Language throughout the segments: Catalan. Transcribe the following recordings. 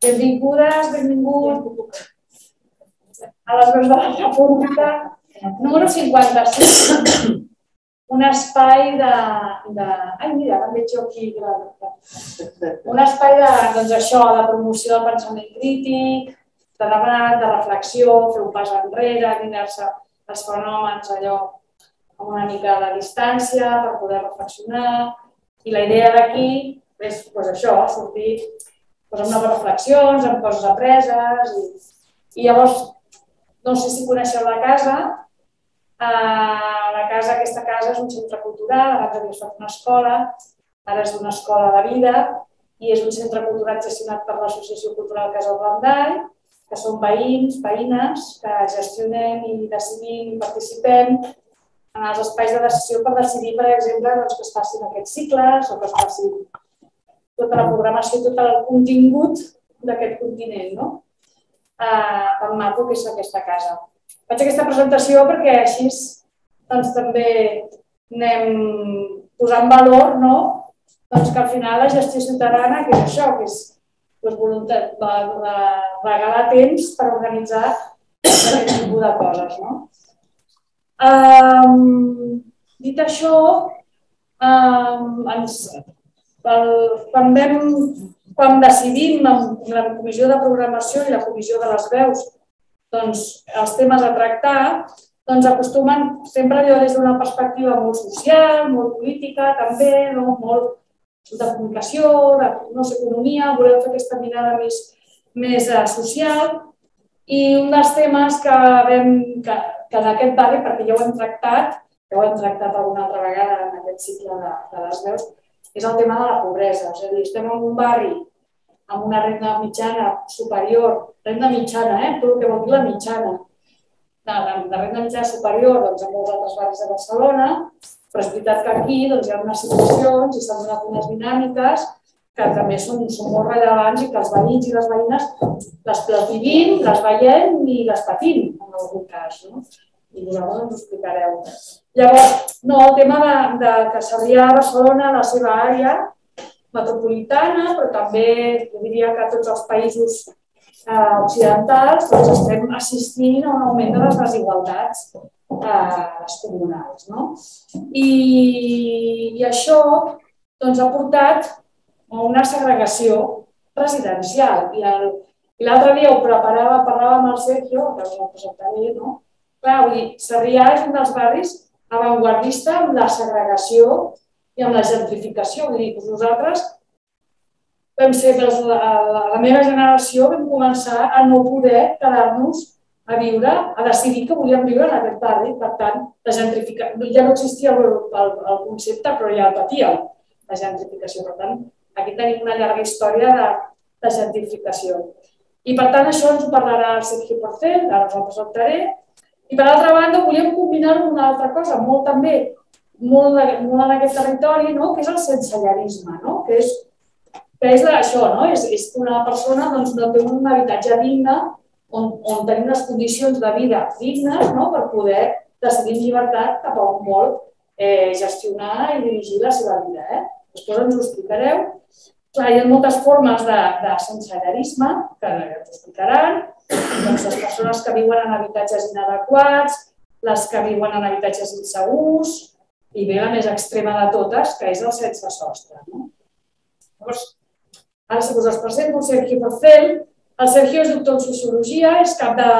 benvingudes, benvingut a les veus de la República, número 56. Un espai de... de... Ai, mira, em veig jo aquí. Un espai de, doncs això, de promoció del pensament crític, de debat, de reflexió, fer un pas enrere, mirar-se els fenòmens allò amb una mica de distància per poder reflexionar. I la idea d'aquí és doncs això, sortir doncs, amb noves reflexions, amb coses apreses. I, i llavors, no sé si coneixeu la casa, Uh, la casa, aquesta casa és un centre cultural, abans havia estat una escola, ara és una escola de vida i és un centre cultural gestionat per l'Associació Cultural Casa Blandall, que són veïns, veïnes, que gestionem i decidim i participem en els espais de decisió per decidir, per exemple, doncs, que es facin aquests cicles o que es faci tota la programació, tot el contingut d'aquest continent, no? Uh, tan maco que és aquesta casa faig aquesta presentació perquè així doncs, també anem posant valor no? doncs que al final la gestió ciutadana, que és això, que és doncs, voluntat, de regalar temps per organitzar aquest tipus de coses. No? Um, dit això, um, ens, el, quan, vam, quan decidim amb la comissió de programació i la comissió de les veus doncs, els temes a tractar doncs acostumen sempre allò des d'una perspectiva molt social, molt política, també, no? molt de comunicació, de no sé, economia, volem fer aquesta mirada més, més uh, social. I un dels temes que vam, que, que d'aquest barri, perquè ja ho hem tractat, ja ho hem tractat alguna altra vegada en aquest cicle de, de les veus, és el tema de la pobresa. És a dir, estem en un barri amb una renda mitjana superior, renda mitjana, eh? tot el que vol dir la mitjana, de, de, de renda mitjana superior doncs, a molts altres barris de Barcelona, però és veritat que aquí doncs, hi ha unes situacions i s'han donat unes dinàmiques que també són, són molt rellevants i que els veïns i les veïnes les, les vivim, les veiem i les patim, en algun cas. No? I vosaltres ens ho explicareu. Llavors, no, el tema de, de que Sarrià, Barcelona, la seva àrea, metropolitana, però també jo diria que tots els països eh, occidentals doncs estem assistint a un augment de les desigualtats eh, comunals. No? I, I això doncs, ha portat a una segregació residencial. I l'altre dia ho preparava, parlava amb el Sergio, que el presentaré, no? Clar, vull dir, Sarrià és un dels barris avantguardista amb la segregació i amb la gentrificació. Vull dir, doncs nosaltres vam ser, doncs, la, la, la meva generació vam començar a no poder quedar-nos a viure, a decidir que volíem viure en aquest barri. Per tant, la gentrificació, ja no existia el, el, el concepte, però ja el patíem, la gentrificació. Per tant, aquí tenim una llarga història de, de gentrificació. I per tant, això ens ho parlarà el Sergio Porcel, ara us el. I per altra banda, volíem combinar amb una altra cosa, molt també molt, molt en aquest territori, no? que és el sensellarisme, no? que és, que és això, no? és, és una persona doncs, no té un habitatge digne on, on tenim les condicions de vida dignes no? per poder decidir llibertat cap a on vol eh, gestionar i dirigir la seva vida. Eh? Després ens ho explicareu. Clar, hi ha moltes formes de, de sensellarisme que ens explicaran. Doncs les persones que viuen en habitatges inadequats, les que viuen en habitatges insegurs, i ve la més extrema de totes, que és el sense sostre. No? Llavors, ara si us els presento el Sergio Porcel. El Sergio és doctor en Sociologia, és cap de,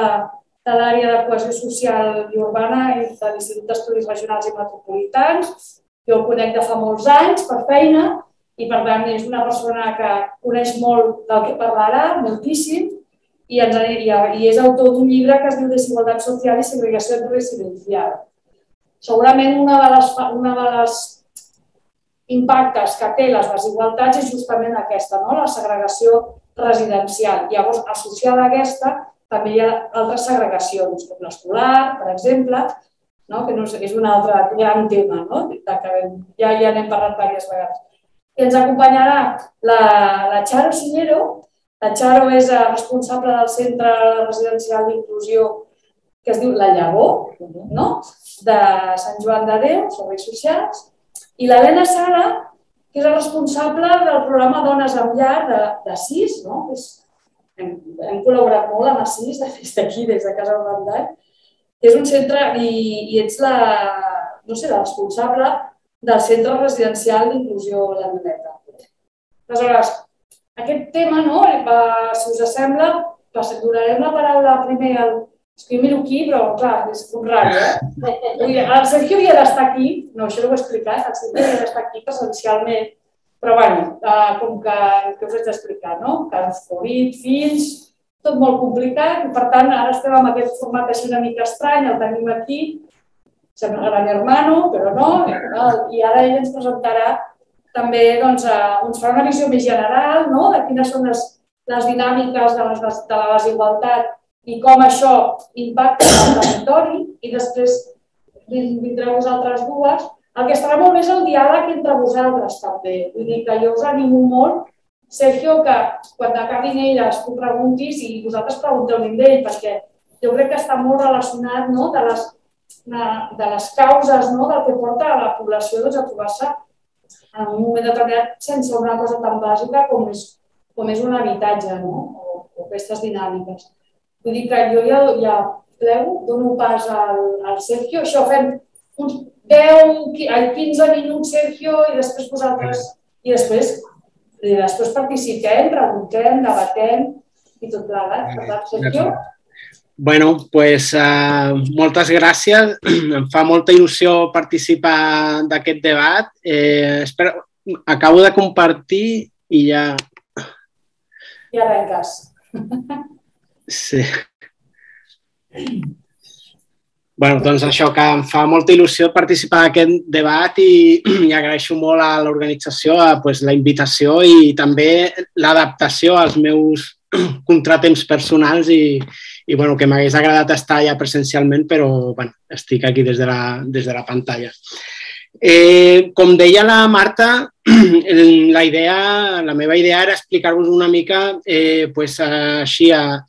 de l'àrea de cohesió social i urbana i de l'Institut d'Estudis Regionals i Metropolitans. Jo el conec de fa molts anys per feina i, per tant, és una persona que coneix molt del que parlarà, moltíssim, i, ens, i, i és autor d'un llibre que es diu Desigualtat social i segregació residencial segurament una de les, una de les impactes que té les desigualtats és justament aquesta, no? la segregació residencial. Llavors, associada a aquesta, també hi ha altres segregacions, com l'escolar, per exemple, no? que no és, és un altre gran tema, no? que ja, ja n'hem parlat diverses vegades. I ens acompanyarà la, la Charo Siñero. La Charo és responsable del Centre Residencial d'Inclusió que es diu La Llavor, no? de Sant Joan de Déu, serveis socials, i l'Helena Sala que és el responsable del programa Dones amb Llar de, de CIS, no? És, hem, hem col·laborat molt amb CIS des d'aquí, des de Casa Bandall, és un centre i, i ets la, no sé, la responsable del Centre Residencial d'Inclusió La Violeta. Aleshores, aquest tema, no, va, si us sembla, donarem la paraula primer al... És que jo miro aquí, però clar, és un raro, eh? El Sergio havia d'estar aquí, no, això no ho he explicat, el Sergio havia d'estar aquí presencialment, però bueno, eh, com que, que us haig d'explicar, no? Que Covid, fills, tot molt complicat, i per tant ara estem en aquest format així una mica estrany, el tenim aquí, sembla gran hermano, però no, i ara ell ens presentarà també doncs, ens farà una visió més general no? de quines són les, les dinàmiques de, les, de la desigualtat i com això impacta el territori i després vindreu vosaltres dues. El que estarà molt més el diàleg entre vosaltres també. Vull dir que jo us animo molt, Sergio, que quan acabin elles tu preguntis i vosaltres pregunteu d'ell, perquè jo crec que està molt relacionat no, de, les, de, de les causes no, del que porta a la població doncs, a trobar-se en un moment determinat sense una cosa tan bàsica com és, com és un habitatge no? o, o aquestes dinàmiques. Vull dir que jo ja, ja plego, dono pas al, al Sergio, això fem uns 10, 15 minuts, Sergio, i després vosaltres, i després, i després participem, preguntem, debatem i tot plegat. Per tant, Sergio, Bueno, pues uh, moltes gràcies. Em fa molta il·lusió participar d'aquest debat. Eh, espero, acabo de compartir i ja... I arrenques. Sí. bueno, doncs això, que em fa molta il·lusió participar d'aquest debat i, i agraeixo molt a l'organització pues, la invitació i també l'adaptació als meus contratemps personals i, i bueno, que m'hagués agradat estar ja presencialment, però bueno, estic aquí des de la, des de la pantalla. Eh, com deia la Marta, la, idea, la meva idea era explicar-vos una mica eh, pues, així a,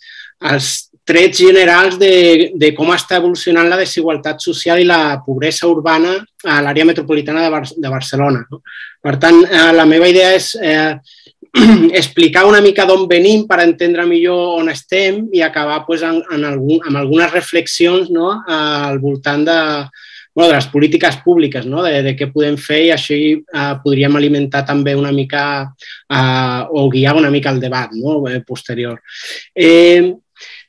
als trets generals de, de com està evolucionant la desigualtat social i la pobresa urbana a l'àrea metropolitana de, Bar de Barcelona. No? Per tant, eh, la meva idea és eh, explicar una mica d'on venim per entendre millor on estem i acabar pues, en, en algun, amb algunes reflexions no? al voltant de, bueno, de les polítiques públiques, no? de, de què podem fer i així eh, podríem alimentar també una mica eh, o guiar una mica el debat no? eh, posterior. Eh,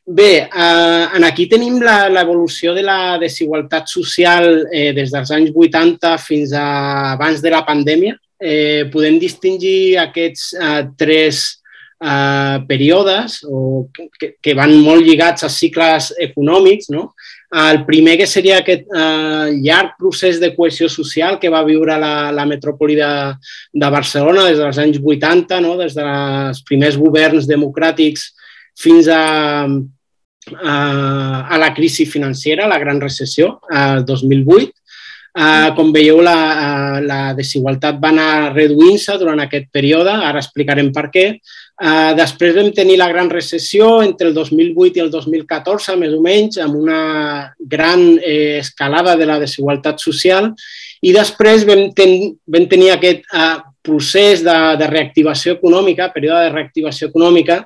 Bé, eh, en aquí tenim l'evolució de la desigualtat social eh, des dels anys 80 fins a abans de la pandèmia eh, podem distingir aquests eh, tres eh, períodes o que, que van molt lligats a cicles econòmics. No? El primer que seria aquest eh, llarg procés de cohesió social que va viure la, la metròpoli de, de Barcelona des dels anys 80, no? des dels primers governs democràtics fins a, a, a la crisi financera, la gran recessió, el 2008, Uh, com veieu, la, uh, la desigualtat va anar reduint-se durant aquest període, ara explicarem per què. Uh, després vam tenir la gran recessió entre el 2008 i el 2014, més o menys, amb una gran eh, escalada de la desigualtat social i després vam, ten, vam tenir aquest uh, procés de, de reactivació econòmica, període de reactivació econòmica,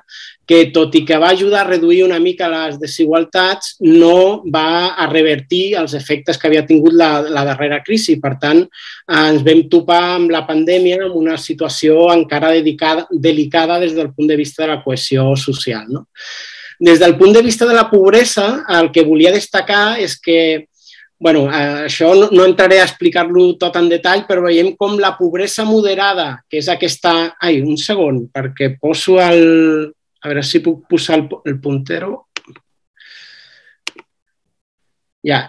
que tot i que va ajudar a reduir una mica les desigualtats, no va a revertir els efectes que havia tingut la, la darrera crisi. Per tant, ens vam topar amb la pandèmia en una situació encara dedicada, delicada des del punt de vista de la cohesió social. No? Des del punt de vista de la pobresa, el que volia destacar és que bueno, això no, no entraré a explicar-lo tot en detall, però veiem com la pobresa moderada, que és aquesta... Ai, un segon, perquè poso el, a veure si puc posar el, el puntero. Ja,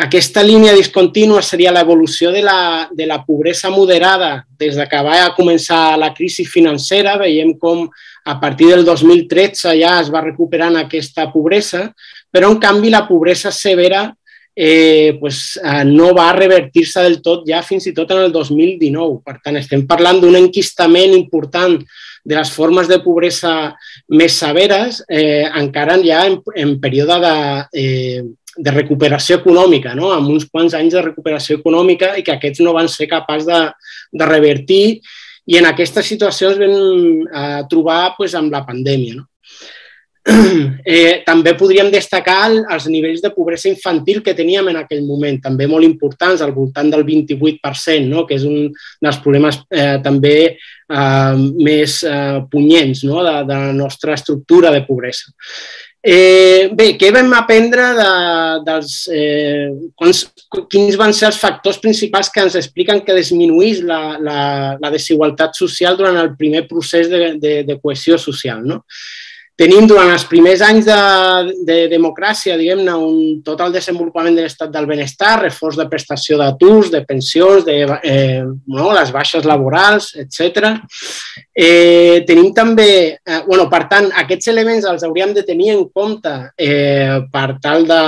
aquesta línia discontínua seria l'evolució de, la, de la pobresa moderada des de que va començar la crisi financera. Veiem com a partir del 2013 ja es va recuperant aquesta pobresa, però en canvi la pobresa severa eh, pues, eh, no va revertir-se del tot ja fins i tot en el 2019. Per tant, estem parlant d'un enquistament important de les formes de pobresa més severes, eh, encara ja en, en període de, eh, de recuperació econòmica, no? amb uns quants anys de recuperació econòmica i que aquests no van ser capaços de, de revertir i en aquesta situació ens vam eh, trobar pues, amb la pandèmia. No? Eh, també podríem destacar els nivells de pobresa infantil que teníem en aquell moment, també molt importants, al voltant del 28%, no? que és un dels problemes eh, també eh, més eh, punyents no? de, de la nostra estructura de pobresa. Eh, bé, què vam aprendre de, dels... Eh, quins, quins van ser els factors principals que ens expliquen que disminuís la, la, la desigualtat social durant el primer procés de, de, de cohesió social? No? Tenim durant els primers anys de, de democràcia, diguem-ne, un total desenvolupament de l'estat del benestar, reforç de prestació d'aturs, de pensions, de eh, no, les baixes laborals, etc. Eh, tenim també, eh, bueno, per tant, aquests elements els hauríem de tenir en compte eh, per tal de,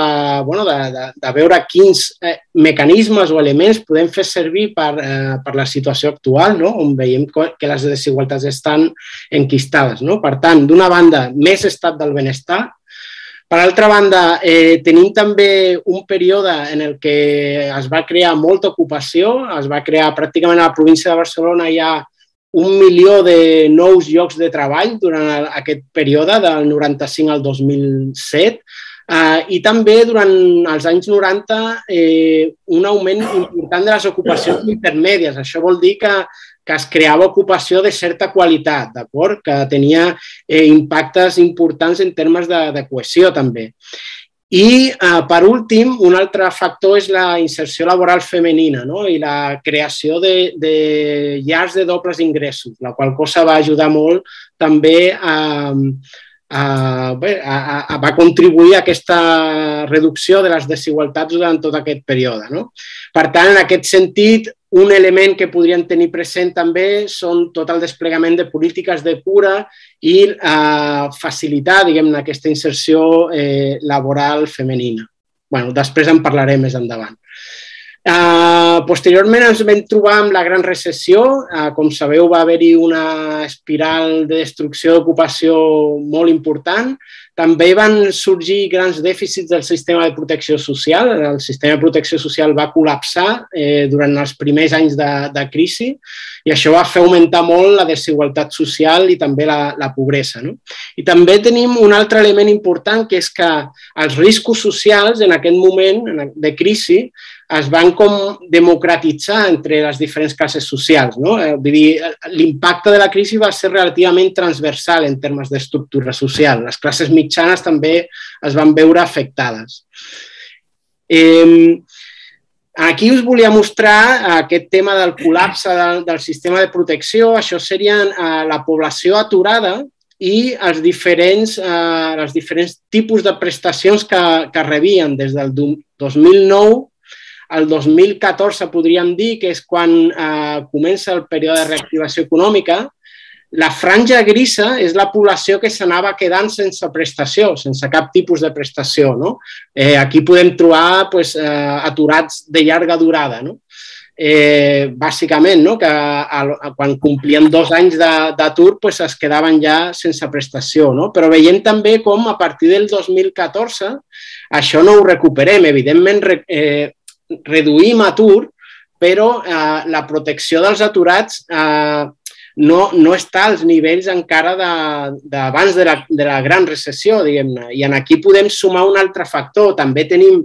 bueno, de, de, de veure quins eh, mecanismes o elements podem fer servir per, eh, per la situació actual, no? on veiem que les desigualtats estan enquistades. No? Per tant, d'una banda, més estat del benestar. Per altra banda, eh, tenim també un període en el que es va crear molta ocupació, es va crear pràcticament a la província de Barcelona ha un milió de nous llocs de treball durant aquest període del 95 al 2007 eh, i també durant els anys 90 eh, un augment important de les ocupacions intermèdies. Això vol dir que que es creava ocupació de certa qualitat, d'acord? que tenia eh, impactes importants en termes de, de cohesió també. I, eh, per últim, un altre factor és la inserció laboral femenina no? i la creació de, de llars de dobles ingressos, la qual cosa va ajudar molt també a, a, a, a, va contribuir a aquesta reducció de les desigualtats durant tot aquest període. No? Per tant, en aquest sentit, un element que podrien tenir present també són tot el desplegament de polítiques de cura i eh, facilitar, diguem-ne, aquesta inserció eh, laboral femenina. bueno, després en parlarem més endavant. Uh, posteriorment ens vam trobar amb la gran recessió. Uh, com sabeu, va haver-hi una espiral de destrucció d'ocupació molt important. També van sorgir grans dèficits del sistema de protecció social. El sistema de protecció social va col·lapsar eh, durant els primers anys de, de crisi i això va fer augmentar molt la desigualtat social i també la, la pobresa. No? I també tenim un altre element important que és que els riscos socials en aquest moment de crisi es van com democratitzar entre les diferents classes socials. No? Eh, l'impacte de la crisi va ser relativament transversal en termes d'estructura social. Les classes mitjanes també es van veure afectades. Eh, aquí us volia mostrar aquest tema del col·lapse del, del sistema de protecció. Això serien eh, la població aturada i els diferents, eh, els diferents tipus de prestacions que, que rebien des del 2009 el 2014 podríem dir que és quan eh, comença el període de reactivació econòmica, la franja grisa és la població que s'anava quedant sense prestació, sense cap tipus de prestació. No? Eh, aquí podem trobar pues, eh, aturats de llarga durada. No? Eh, bàsicament, no? que a, a, quan complien dos anys d'atur pues, es quedaven ja sense prestació. No? Però veiem també com a partir del 2014 això no ho recuperem. Evidentment, eh, reduïm atur, però eh, la protecció dels aturats eh, no, no està als nivells encara d'abans de, de, la, de la gran recessió, diguem-ne. I en aquí podem sumar un altre factor. També tenim,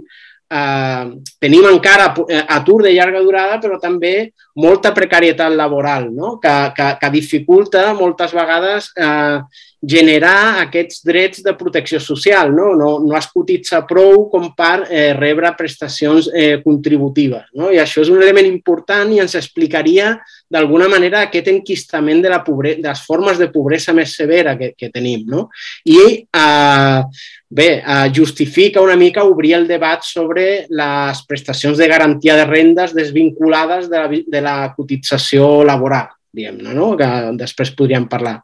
eh, tenim encara eh, atur de llarga durada, però també molta precarietat laboral, no? que, que, que dificulta moltes vegades eh, generar aquests drets de protecció social. No, no, no es cotitza prou com per eh, rebre prestacions eh, contributives. No? I això és un element important i ens explicaria d'alguna manera aquest enquistament de, la pobre... de les formes de pobresa més severa que, que tenim. No? I eh, bé, eh, justifica una mica obrir el debat sobre les prestacions de garantia de rendes desvinculades de la, de la cotització laboral, diguem-ne, no? que després podríem parlar.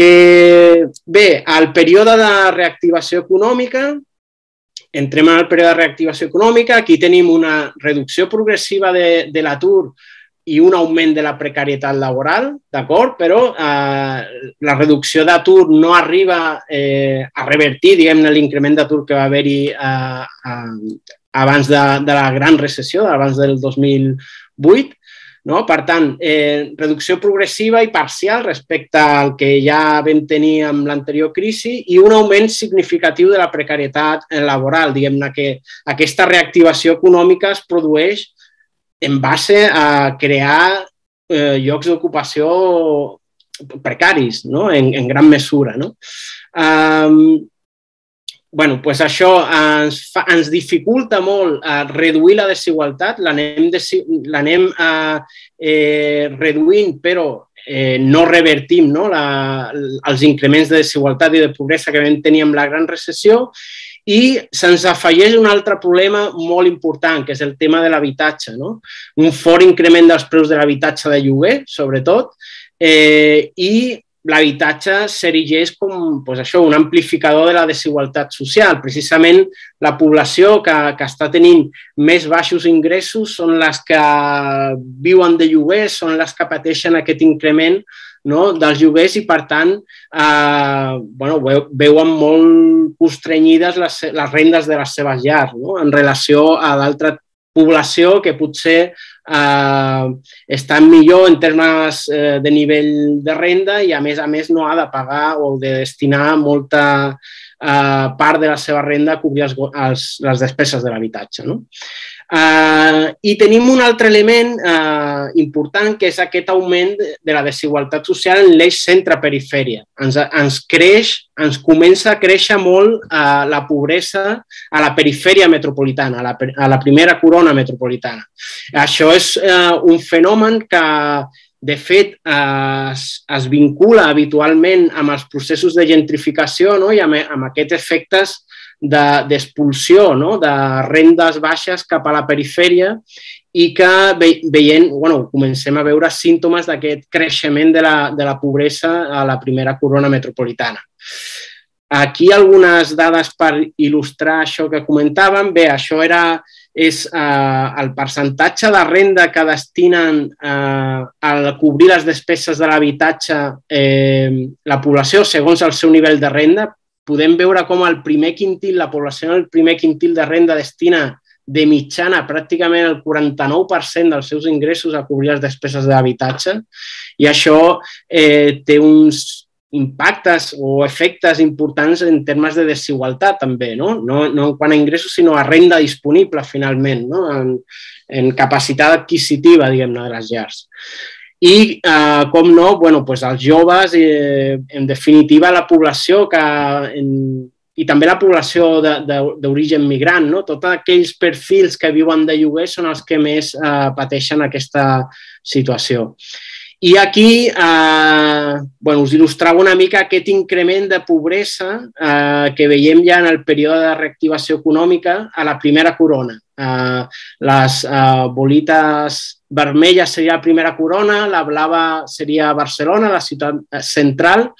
Eh, bé, al període de reactivació econòmica, entrem en el període de reactivació econòmica, aquí tenim una reducció progressiva de, de l'atur i un augment de la precarietat laboral, d'acord? Però eh, la reducció d'atur no arriba eh, a revertir, diguem-ne, l'increment d'atur que va haver-hi eh, eh, abans de, de la gran recessió, abans del 2008, No? Per tant, eh, reducció progressiva i parcial respecte al que ja vam tenir amb l'anterior crisi i un augment significatiu de la precarietat laboral. Diguem-ne que aquesta reactivació econòmica es produeix en base a crear eh, llocs d'ocupació precaris, no? en, en gran mesura. No? Um, bueno, pues això ens, fa, ens dificulta molt eh, reduir la desigualtat, l'anem eh, eh, reduint, però eh, no revertim no, la, els increments de desigualtat i de pobresa que vam tenir amb la gran recessió i se'ns afegeix un altre problema molt important, que és el tema de l'habitatge. No? Un fort increment dels preus de l'habitatge de lloguer, sobretot, eh, i l'habitatge s'erigeix com pues això, un amplificador de la desigualtat social. Precisament la població que, que està tenint més baixos ingressos són les que viuen de lloguers, són les que pateixen aquest increment no, dels lloguers i, per tant, eh, bueno, veuen molt constrenyides les, les rendes de les seves llars no? en relació a l'altra població que potser eh, està millor en termes eh, de nivell de renda i a més a més no ha de pagar o de destinar molta eh, part de la seva renda a cobrir els, els, les despeses de l'habitatge. No? Uh, I tenim un altre element uh, important, que és aquest augment de la desigualtat social en l'eix centre-perifèria. Ens, ens creix, ens comença a créixer molt uh, la pobresa a la perifèria metropolitana, a la, a la primera corona metropolitana. Això és uh, un fenomen que, de fet, uh, es, es vincula habitualment amb els processos de gentrificació no? i amb, amb aquests efectes d'expulsió de, no? de rendes baixes cap a la perifèria i que veient, bueno, comencem a veure símptomes d'aquest creixement de la, de la pobresa a la primera corona metropolitana. Aquí algunes dades per il·lustrar això que comentàvem. Bé, això era és eh, el percentatge de renda que destinen eh, a cobrir les despeses de l'habitatge eh, la població segons el seu nivell de renda. Podem veure com el primer quintil, la població del primer quintil de renda destina de mitjana pràcticament el 49% dels seus ingressos a cobrir les despeses d'habitatge i això eh, té uns impactes o efectes importants en termes de desigualtat també, no? No, no quant a ingressos, sinó a renda disponible finalment, no? en, en capacitat adquisitiva, diguem-ne, de les llars. I, eh, com no, bueno, pues els joves, eh, en definitiva, la població que, en, i també la població d'origen migrant, no? tots aquells perfils que viuen de lloguer són els que més eh, pateixen aquesta situació. I aquí eh, bueno, us il·lustrava una mica aquest increment de pobresa eh, que veiem ja en el període de reactivació econòmica a la primera corona. Eh, les eh, bolites vermella seria la primera corona, la blava seria Barcelona, la ciutat central.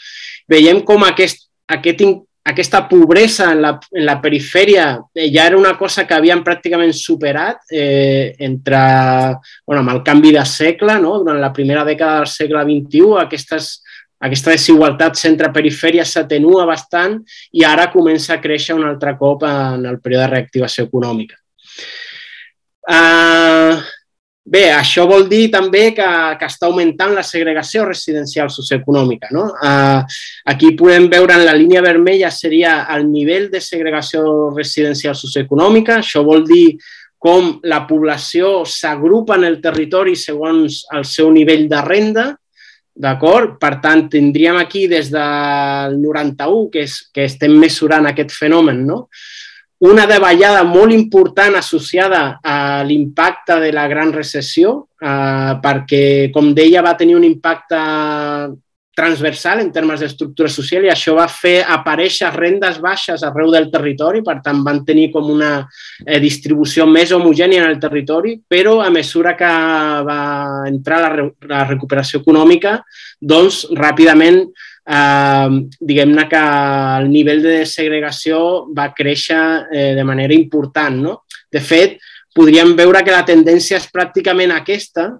Veiem com aquest, aquest, aquesta pobresa en la, en la perifèria eh, ja era una cosa que havien pràcticament superat eh, entre, bueno, amb el canvi de segle, no? durant la primera dècada del segle XXI, aquestes, aquesta desigualtat centre-perifèria s'atenua bastant i ara comença a créixer un altre cop en el període de reactivació econòmica. Uh, Bé, això vol dir també que, que està augmentant la segregació residencial socioeconòmica. No? Uh, aquí podem veure en la línia vermella seria el nivell de segregació residencial socioeconòmica. Això vol dir com la població s'agrupa en el territori segons el seu nivell de renda. D'acord? Per tant, tindríem aquí des del 91, que, és, que estem mesurant aquest fenomen, no? Una davallada molt important associada a l'impacte de la gran recessió, eh, perquè, com deia, va tenir un impacte transversal en termes d'estructura social i això va fer aparèixer rendes baixes arreu del territori, per tant van tenir com una eh, distribució més homogènia en el territori, però a mesura que va entrar la, re la recuperació econòmica, doncs ràpidament eh, diguem-ne que el nivell de segregació va créixer eh, de manera important. No? De fet, podríem veure que la tendència és pràcticament aquesta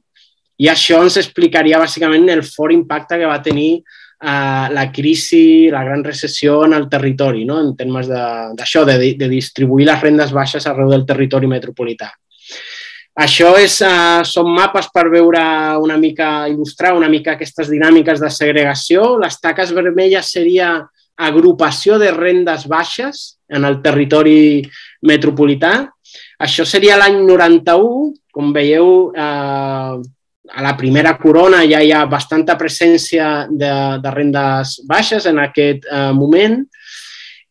i això ens explicaria bàsicament el fort impacte que va tenir eh, la crisi, la gran recessió en el territori, no? en termes d'això, de, de, de distribuir les rendes baixes arreu del territori metropolità. Això és, uh, són mapes per veure una mica, il·lustrar una mica aquestes dinàmiques de segregació. Les taques vermelles seria agrupació de rendes baixes en el territori metropolità. Això seria l'any 91, com veieu, eh, a la primera corona ja hi ha bastanta presència de, de rendes baixes en aquest eh, moment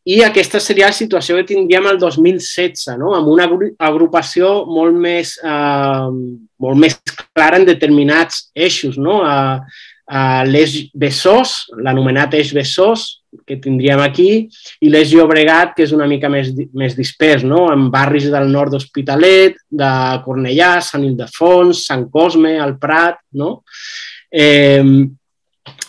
i aquesta seria la situació que tindríem el 2016, no? amb una agrupació molt més, eh, molt més clara en determinats eixos. No? Eh, uh, l'eix Besòs, l'anomenat eix Besòs, que tindríem aquí, i l'eix Llobregat, que és una mica més, més dispers, no? en barris del nord d'Hospitalet, de Cornellà, Sant Ildefons, Sant Cosme, el Prat. No? Eh,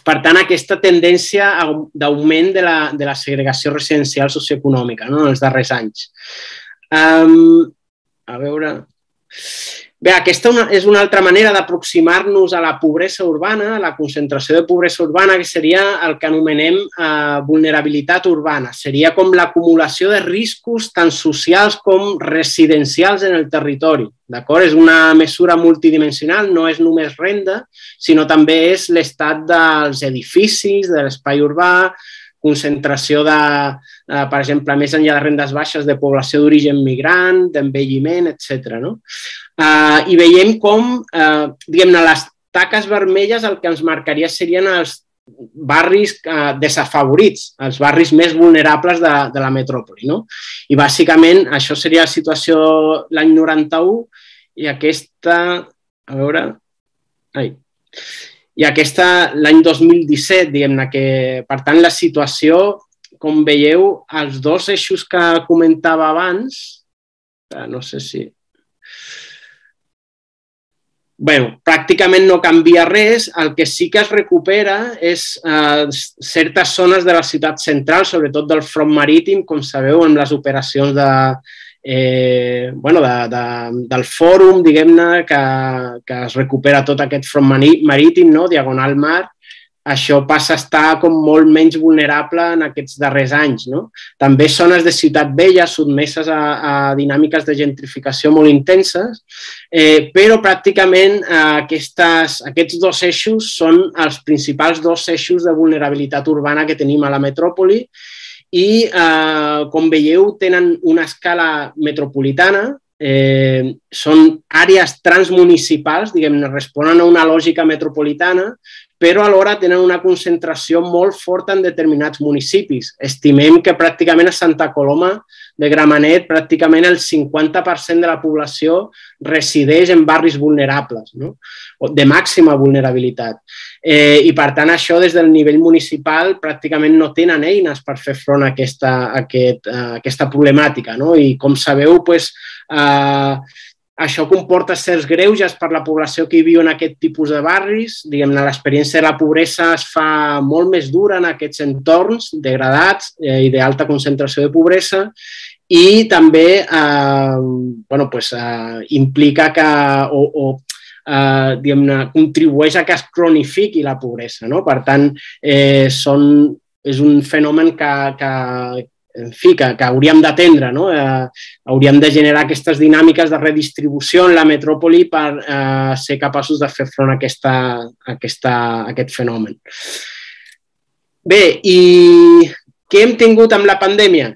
per tant, aquesta tendència d'augment de, la, de la segregació residencial socioeconòmica no? en els darrers anys. Um, a veure... Bé, aquesta una, és una altra manera d'aproximar-nos a la pobresa urbana, a la concentració de pobresa urbana, que seria el que anomenem eh, vulnerabilitat urbana. Seria com l'acumulació de riscos tant socials com residencials en el territori. D'acord? És una mesura multidimensional, no és només renda, sinó també és l'estat dels edificis, de l'espai urbà, concentració de, eh, per exemple, més enllà de rendes baixes, de població d'origen migrant, d'envelliment, etc. No? Eh, I veiem com, eh, diguem-ne, les taques vermelles el que ens marcaria serien els barris eh, desafavorits, els barris més vulnerables de, de la metròpoli. No? I bàsicament això seria la situació l'any 91 i aquesta, a veure, ai, i aquesta l'any 2017, diguem-ne que, per tant, la situació, com veieu, els dos eixos que comentava abans, no sé si... bueno, pràcticament no canvia res. El que sí que es recupera és eh, certes zones de la ciutat central, sobretot del front marítim, com sabeu, amb les operacions de, eh, bueno, de, de, del fòrum, diguem-ne, que, que es recupera tot aquest front marítim, no? diagonal mar, això passa a estar com molt menys vulnerable en aquests darrers anys. No? També zones de ciutat vella sotmeses a, a dinàmiques de gentrificació molt intenses, eh, però pràcticament eh, aquestes, aquests dos eixos són els principals dos eixos de vulnerabilitat urbana que tenim a la metròpoli i, eh, com veieu, tenen una escala metropolitana, eh, són àrees transmunicipals, diguem-ne, responen a una lògica metropolitana, però alhora tenen una concentració molt forta en determinats municipis. Estimem que pràcticament a Santa Coloma de Gramenet pràcticament el 50% de la població resideix en barris vulnerables, no? de màxima vulnerabilitat. Eh, I per tant això des del nivell municipal pràcticament no tenen eines per fer front a aquesta, a aquest, a aquesta problemàtica. No? I com sabeu, pues, eh, això comporta certs greuges per la població que hi viu en aquest tipus de barris. Diguem-ne, l'experiència de la pobresa es fa molt més dura en aquests entorns degradats eh, i d'alta concentració de pobresa i també eh, bueno, pues, eh, implica que, o, o eh, contribueix a que es cronifiqui la pobresa. No? Per tant, eh, són, és un fenomen que, que, en fi, que, que hauríem d'atendre. No? Eh, hauríem de generar aquestes dinàmiques de redistribució en la metròpoli per eh, ser capaços de fer front a, aquesta, a, aquesta, a aquest fenomen. Bé, i què hem tingut amb la pandèmia?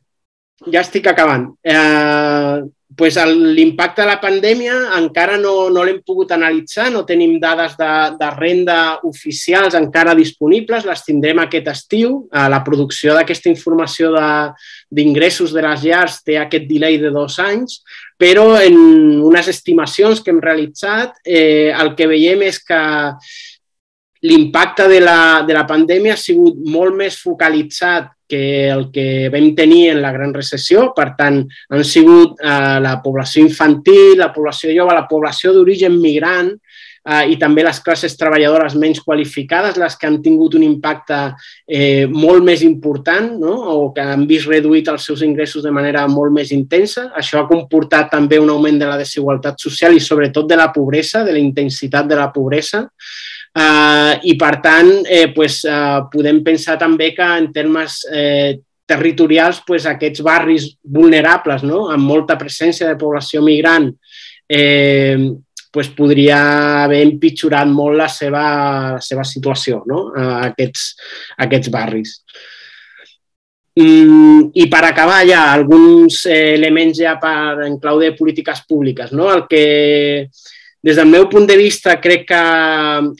Ja estic acabant. Eh, pues l'impacte de la pandèmia encara no, no l'hem pogut analitzar, no tenim dades de, de renda oficials encara disponibles, les tindrem aquest estiu. Eh, la producció d'aquesta informació d'ingressos de, de les llars té aquest delay de dos anys, però en unes estimacions que hem realitzat eh, el que veiem és que l'impacte de, la, de la pandèmia ha sigut molt més focalitzat que el que vam tenir en la gran recessió. Per tant, han sigut eh, la població infantil, la població jove, la població d'origen migrant eh, i també les classes treballadores menys qualificades les que han tingut un impacte eh, molt més important no? o que han vist reduït els seus ingressos de manera molt més intensa. Això ha comportat també un augment de la desigualtat social i sobretot de la pobresa, de la intensitat de la pobresa. Uh, I, per tant, eh, pues, uh, podem pensar també que en termes eh, territorials pues, aquests barris vulnerables, no? amb molta presència de població migrant, eh, pues podria haver empitjorat molt la seva, la seva situació no? a aquests, aquests barris. Mm, I per acabar ja, alguns elements ja per, en clau de polítiques públiques. No? El que, des del meu punt de vista, crec que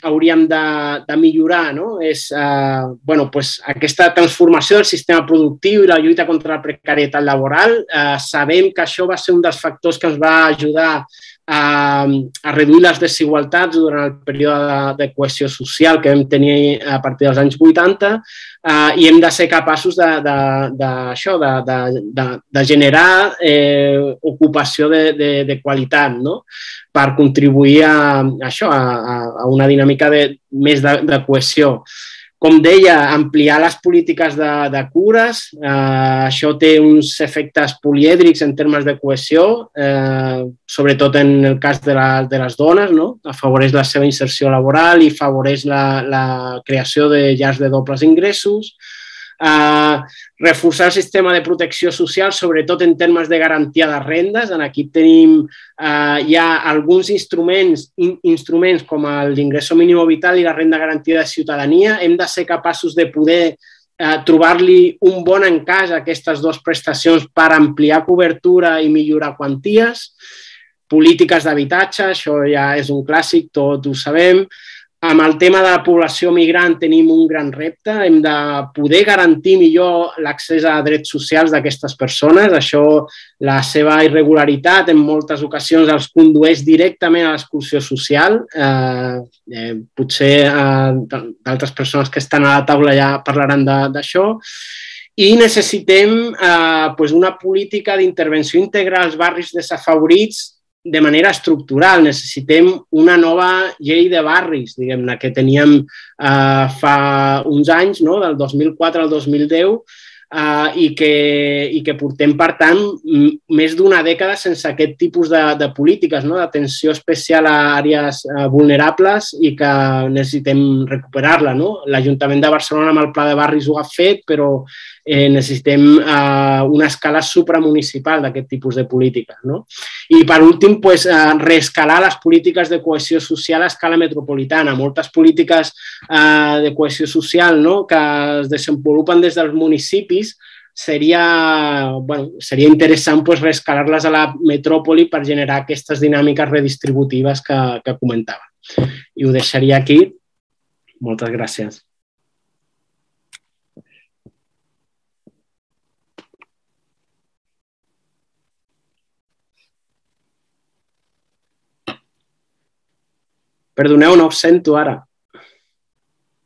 hauríem de, de millorar no? és eh, bueno, pues, aquesta transformació del sistema productiu i la lluita contra la precarietat laboral. Eh, sabem que això va ser un dels factors que ens va ajudar a, a reduir les desigualtats durant el període de, de cohesió social que vam tenir a partir dels anys 80 eh, i hem de ser capaços de, de, de, això, de, de, de, de generar eh, ocupació de, de, de qualitat no? per contribuir a, a això, a, a una dinàmica de, més de, de cohesió. Com deia, ampliar les polítiques de, de cures, eh, això té uns efectes polièdrics en termes de cohesió, eh, sobretot en el cas de, la, de les dones, no? afavoreix la seva inserció laboral i afavoreix la, la creació de llars de dobles ingressos, reforçar el sistema de protecció social, sobretot en termes de garantia de rendes. En aquí tenim eh, ja alguns instruments, in, instruments com l'ingresso mínim vital i la renda garantida de ciutadania. Hem de ser capaços de poder eh, trobar-li un bon encaix a aquestes dues prestacions per ampliar cobertura i millorar quanties. Polítiques d'habitatge, això ja és un clàssic, tots ho sabem. Amb el tema de la població migrant tenim un gran repte. Hem de poder garantir millor l'accés a drets socials d'aquestes persones. Això, la seva irregularitat, en moltes ocasions els condueix directament a l'exclusió social. Eh, eh, potser eh, d'altres persones que estan a la taula ja parlaran d'això. I necessitem eh, pues una política d'intervenció integral als barris desafavorits de manera estructural. Necessitem una nova llei de barris, diguem-ne, que teníem eh, fa uns anys, no? del 2004 al 2010, eh, i, que, i que portem, per tant, més d'una dècada sense aquest tipus de, de polítiques, no? d'atenció especial a àrees eh, vulnerables i que necessitem recuperar-la. No? L'Ajuntament de Barcelona amb el Pla de Barris ho ha fet, però eh, necessitem eh, una escala supramunicipal d'aquest tipus de polítiques. No? I per últim, pues, eh, reescalar les polítiques de cohesió social a escala metropolitana. Moltes polítiques eh, de cohesió social no? que es desenvolupen des dels municipis seria, bueno, seria interessant pues, reescalar-les a la metròpoli per generar aquestes dinàmiques redistributives que, que comentava. I ho deixaria aquí. Moltes gràcies. Perdoneu, no us sento ara.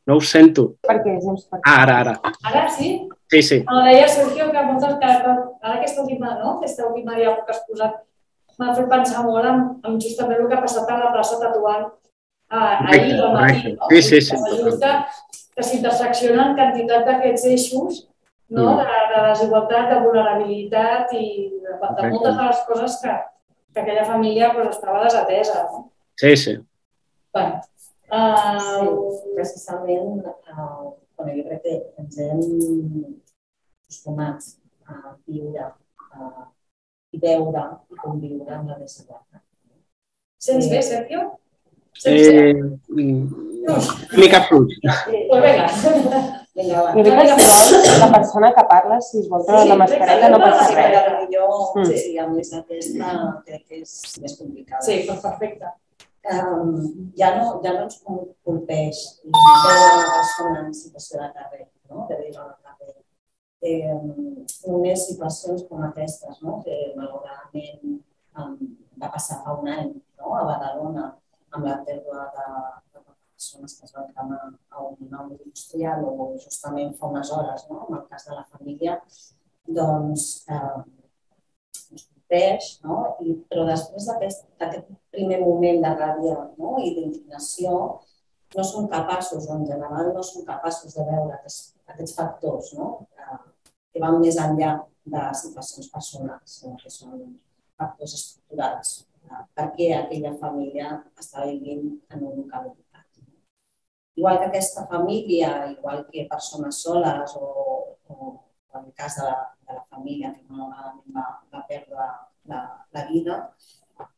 No us sento. Per què? Per Ah, ara, ara. Ara sí? Sí, sí. No, deia Sergio que moltes que, ara aquesta última, no? aquesta última diàleg que has posat m'ha fet pensar molt en, en justament el que ha passat a la plaça Tatuant eh, ahir al matí. No? Sí, sí, sí. Que, que s'interseccionen quantitat d'aquests eixos no? Mm. de, de desigualtat, de vulnerabilitat i de, de moltes de les coses que, que aquella família pues, estava desatesa. No? Sí, sí. Bueno, uh... sí, precisament uh, bueno, jo crec que ens hem acostumats a viure uh, i veure i conviure amb la desigualtat. Sents bé, Sergio? Sents bé? Eh, una mica fluix. Pues vinga. Vinga, va. Jo crec que la persona que parla, si es vol treure la mascareta, no passa res. Jo, Mm. sí, amb més aquesta, crec que és més complicat. Sí, perfecte. Um, ja, no, ja no ens colpeix veure una persona en situació de carrer, no? de viure al carrer. Eh, només situacions com aquestes, no? que malauradament um, va passar fa un any no? a Badalona amb la pèrdua de, de persones que es van cremar a un nou industrial o justament fa unes hores, no? en el cas de la família, doncs eh, ens colpeix, no? I, però després d'aquest primer moment de ràbia no? i d'indignació, no som capaços, o en general no som capaços de veure aquests, aquests factors no? que, van més enllà de situacions personals, sinó que són factors estructurals. Per què aquella família està vivint en un ubicat. Igual que aquesta família, igual que persones soles o, o en el cas de la, de la família que malauradament va, va perdre la, la vida,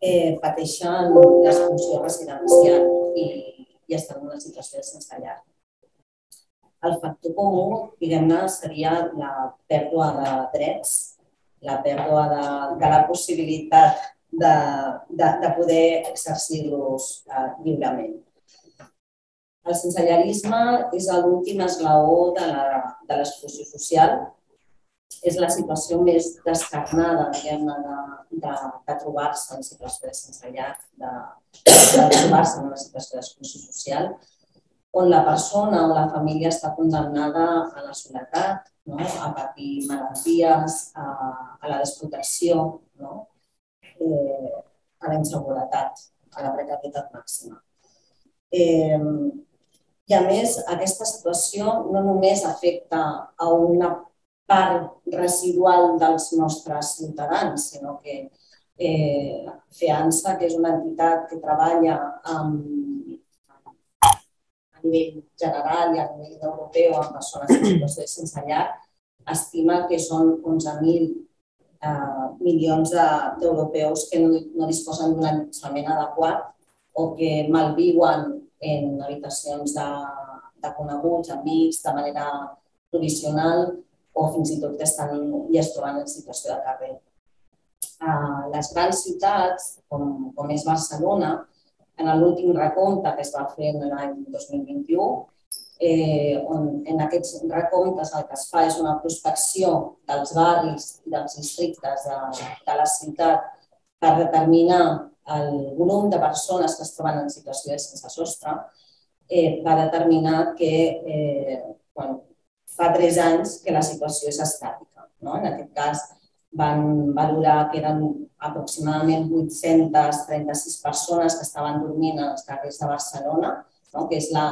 eh, pateixen l'expulsió residencial i, i estan en una situació de sense llar. El factor comú, diguem-ne, seria la pèrdua de drets, la pèrdua de, de la possibilitat de, de, de poder exercir-los uh, lliurement. El sensellarisme és l'últim esglaó de l'exclusió social és la situació més descarnada, diguem-ne, de, de, de trobar-se en situació de sense llar, de, de trobar-se en una situació d'exclusió social, on la persona o la família està condemnada a la soledat, no? a patir malalties, a, a la desprotecció, no? eh, a la inseguretat, a la precarietat màxima. Eh, I a més, aquesta situació no només afecta a una part residual dels nostres ciutadans, sinó que eh, FEANSA, que és una entitat que treballa amb, a nivell general i a nivell europeu amb persones en situació de sense llar, estima que són 11.000 eh, milions d'europeus de, que no, no disposen d'un allotjament adequat o que malviuen en habitacions de, de coneguts, amics, de manera provisional o fins i tot que estan i es troben en situació de carrer. A les grans ciutats, com, com és Barcelona, en l'últim recompte que es va fer en l'any 2021, eh, on en aquests recomptes el que es fa és una prospecció dels barris i dels districtes de, de la ciutat per determinar el volum de persones que es troben en situació de sense sostre, eh, va determinar que eh, bueno, fa tres anys que la situació és estàtica. No? En aquest cas, van valorar que eren aproximadament 836 persones que estaven dormint als carrers de Barcelona, no? que és la,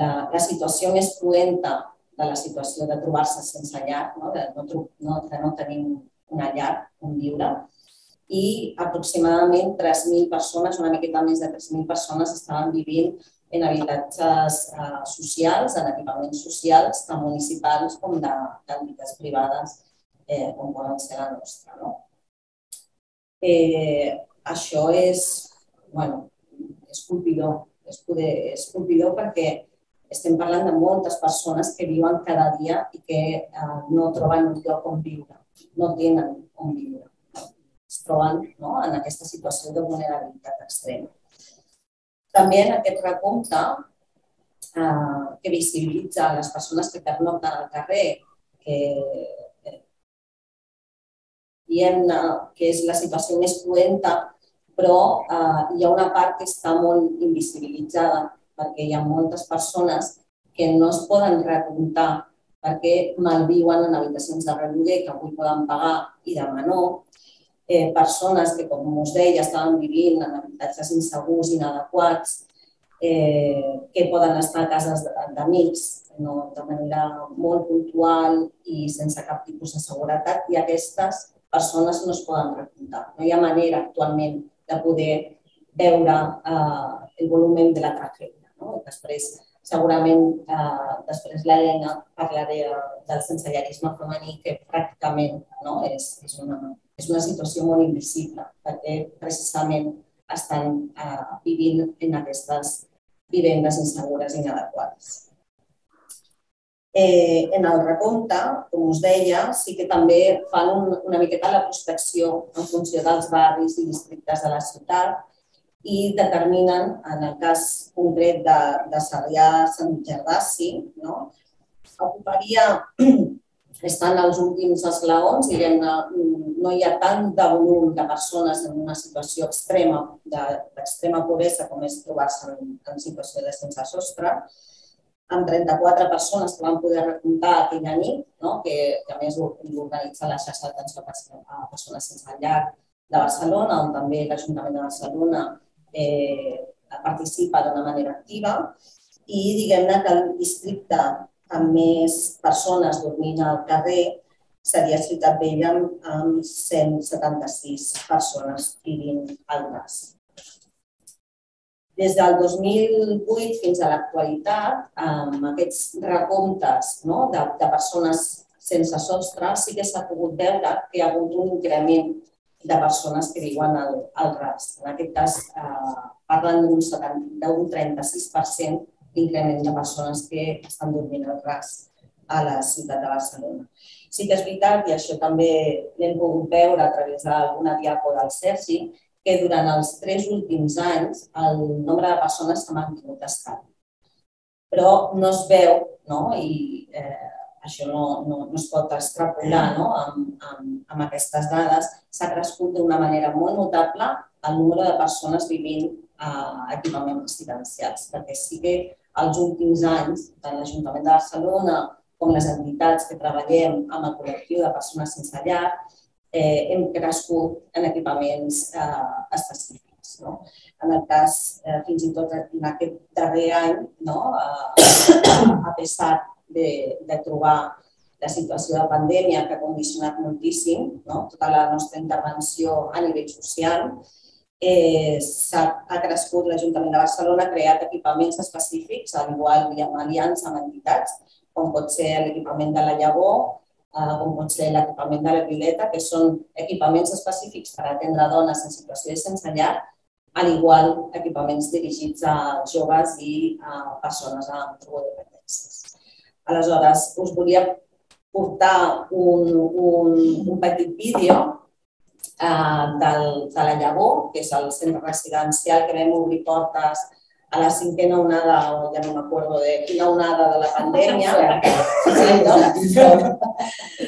la, la situació més cruenta de la situació de trobar-se sense llar, no? De, no, no, de no tenir una llar, un lliure, i aproximadament 3.000 persones, una miqueta més de 3.000 persones estaven vivint en habitatges eh, socials, en equipaments socials, tant municipals com d'entitats privades, eh, com poden ser la nostra. No? Eh, això és, bueno, és colpidor, és, poder, és colpidor perquè estem parlant de moltes persones que viuen cada dia i que eh, no troben un lloc on viure, no tenen on viure. Es troben no, en aquesta situació de vulnerabilitat extrema. També en aquest recompte eh, que visibilitza les persones que pernocten al carrer, que eh, diem que és la situació més cruenta, però eh, hi ha una part que està molt invisibilitzada perquè hi ha moltes persones que no es poden recomptar perquè malviuen en habitacions de relloguer que avui poden pagar i demà no, eh, persones que, com us deia, estaven vivint en habitatges insegurs, inadequats, eh, que poden estar a cases d'amics no? de manera molt puntual i sense cap tipus de seguretat i aquestes persones no es poden reclutar. No hi ha manera actualment de poder veure eh, el volum de la tragèdia. No? Després, segurament, eh, després l'Helena parlaré del sensellarisme femení, que pràcticament no? és, és una, és una situació molt invisible perquè precisament estan eh, vivint en aquestes vivendes insegures i inadequades. Eh, en el recompte, com us deia, sí que també fan un, una miqueta la prospecció en funció dels barris i districtes de la ciutat i determinen, en el cas concret de, de Sarrià Sant Gervasi, no? ocuparia estan als últims esglaons, diguem-ne, no hi ha tant de volum de persones en una situació extrema, d'extrema pobresa com és trobar-se en, en situació de sense sostre, amb 34 persones que van poder recomptar aquella nit, no? que, que a més organitza la xarxa d'atenció a persones sense llar de Barcelona, on també l'Ajuntament de Barcelona eh, participa d'una manera activa, i diguem-ne que el districte amb més persones dormint al carrer seria Ciutat Vella amb 176 persones vivint al NAS. Des del 2008 fins a l'actualitat, amb aquests recomptes no, de, de persones sense sostre, sí que s'ha pogut veure que hi ha hagut un increment de persones que viuen al, al RAS. En aquest cas, eh, parlen d'un 70 d'un 36% d'increment de persones que estan dormint al RAS a la ciutat de Barcelona. Sí que és veritat, i això també l'hem pogut veure a través d'alguna diapo del Sergi, que durant els tres últims anys el nombre de persones s'ha mantingut estable. Però no es veu, no? i eh, això no, no, no es pot extrapolar no? amb, amb, amb aquestes dades, s'ha crescut d'una manera molt notable el número de persones vivint a equipaments residencials, perquè sí que els últims anys, tant l'Ajuntament de Barcelona com les entitats que treballem amb el col·lectiu de persones sense llar, eh, hem crescut en equipaments eh, específics. No? En el cas, eh, fins i tot en aquest darrer any, no? eh, a pesar de, de trobar la situació de pandèmia que ha condicionat moltíssim no? tota la nostra intervenció a nivell social, eh, ha crescut l'Ajuntament de Barcelona, ha creat equipaments específics, al igual i amb aliança amb entitats, com pot ser l'equipament de la llavor, eh, com pot ser l'equipament de la Vileta, que són equipaments específics per atendre dones en situació de sense llar, al igual equipaments dirigits a joves i a persones amb drogodependències. Aleshores, us volia portar un, un, un petit vídeo eh, del, de la Llavor, que és el centre residencial que vam obrir portes a la cinquena onada, o ja no m'acordo de quina onada de la pandèmia, sí, no?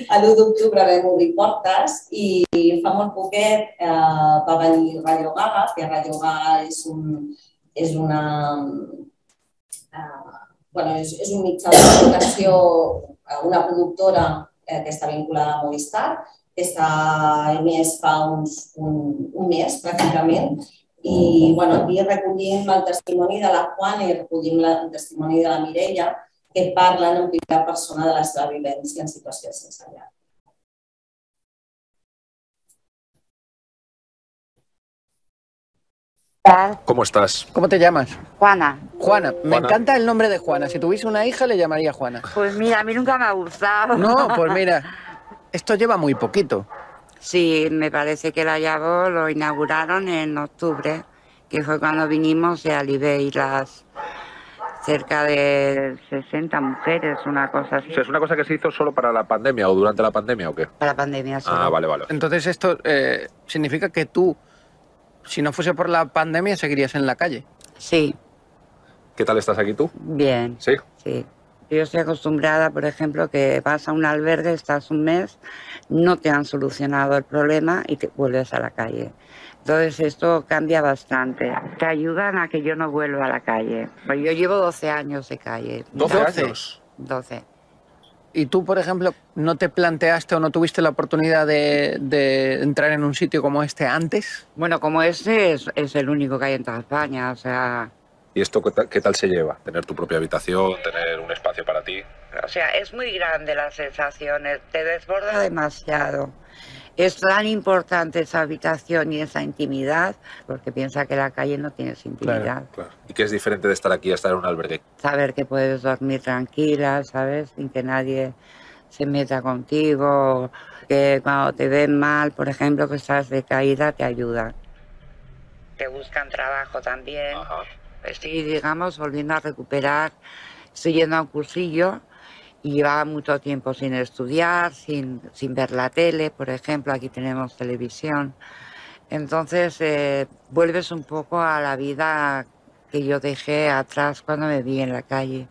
a l'1 d'octubre vam obrir portes i fa molt poquet eh, va venir Radio Gaga, que Radio Gaga és, un, és una... Eh, bueno, és, és un mitjà de comunicació, una productora eh, que està vinculada a Movistar, està emès fa uns, un, un mes pràcticament i bueno, aquí recollim el testimoni de la Juana i recollim el testimoni de la Mireia que parlen en primera persona de la seva vivència en situació de sense llar. ¿Cómo estás? ¿Cómo te llamas? Juana. Juana. Me Juana. encanta el nombre de Juana. Si tuviese una hija, le llamaría Juana. Pues mira, a mí nunca me ha gustado. No, pues mira, esto lleva muy poquito. Sí, me parece que la Llavo lo inauguraron en octubre, que fue cuando vinimos de Alibey, las cerca de 60 mujeres, una cosa así. O sea, ¿Es una cosa que se hizo solo para la pandemia o durante la pandemia o qué? Para la pandemia solo. Ah, vale, vale. Entonces esto eh, significa que tú, si no fuese por la pandemia, seguirías en la calle. Sí, ¿Qué tal estás aquí tú? bien, Sí. sí. Yo estoy acostumbrada, por ejemplo, que vas a un albergue, estás un mes, no te han solucionado el problema y te vuelves a la calle. Entonces esto cambia bastante. Te ayudan a que yo no vuelva a la calle. Pues yo llevo 12 años de calle. 12 12. años. 12. Y tú, por ejemplo, ¿no te planteaste o no tuviste la oportunidad de, de entrar en un sitio como este antes? Bueno, como este es, es el único que hay en toda España, o sea... ¿Y esto qué tal, qué tal se lleva? Tener tu propia habitación, tener un espacio para ti. O sea, es muy grande las sensaciones, te desborda demasiado. Es tan importante esa habitación y esa intimidad, porque piensa que la calle no tienes intimidad. Claro. ¿Y qué es diferente de estar aquí a estar en un albergue? Saber que puedes dormir tranquila, ¿sabes? Sin que nadie se meta contigo, que cuando te ven mal, por ejemplo, que estás decaída, te ayudan. Te buscan trabajo también. Ajá. Estoy, digamos, volviendo a recuperar. Estoy yendo a un cursillo y llevaba mucho tiempo sin estudiar, sin, sin ver la tele, por ejemplo, aquí tenemos televisión. Entonces, eh, vuelves un poco a la vida que yo dejé atrás cuando me vi en la calle.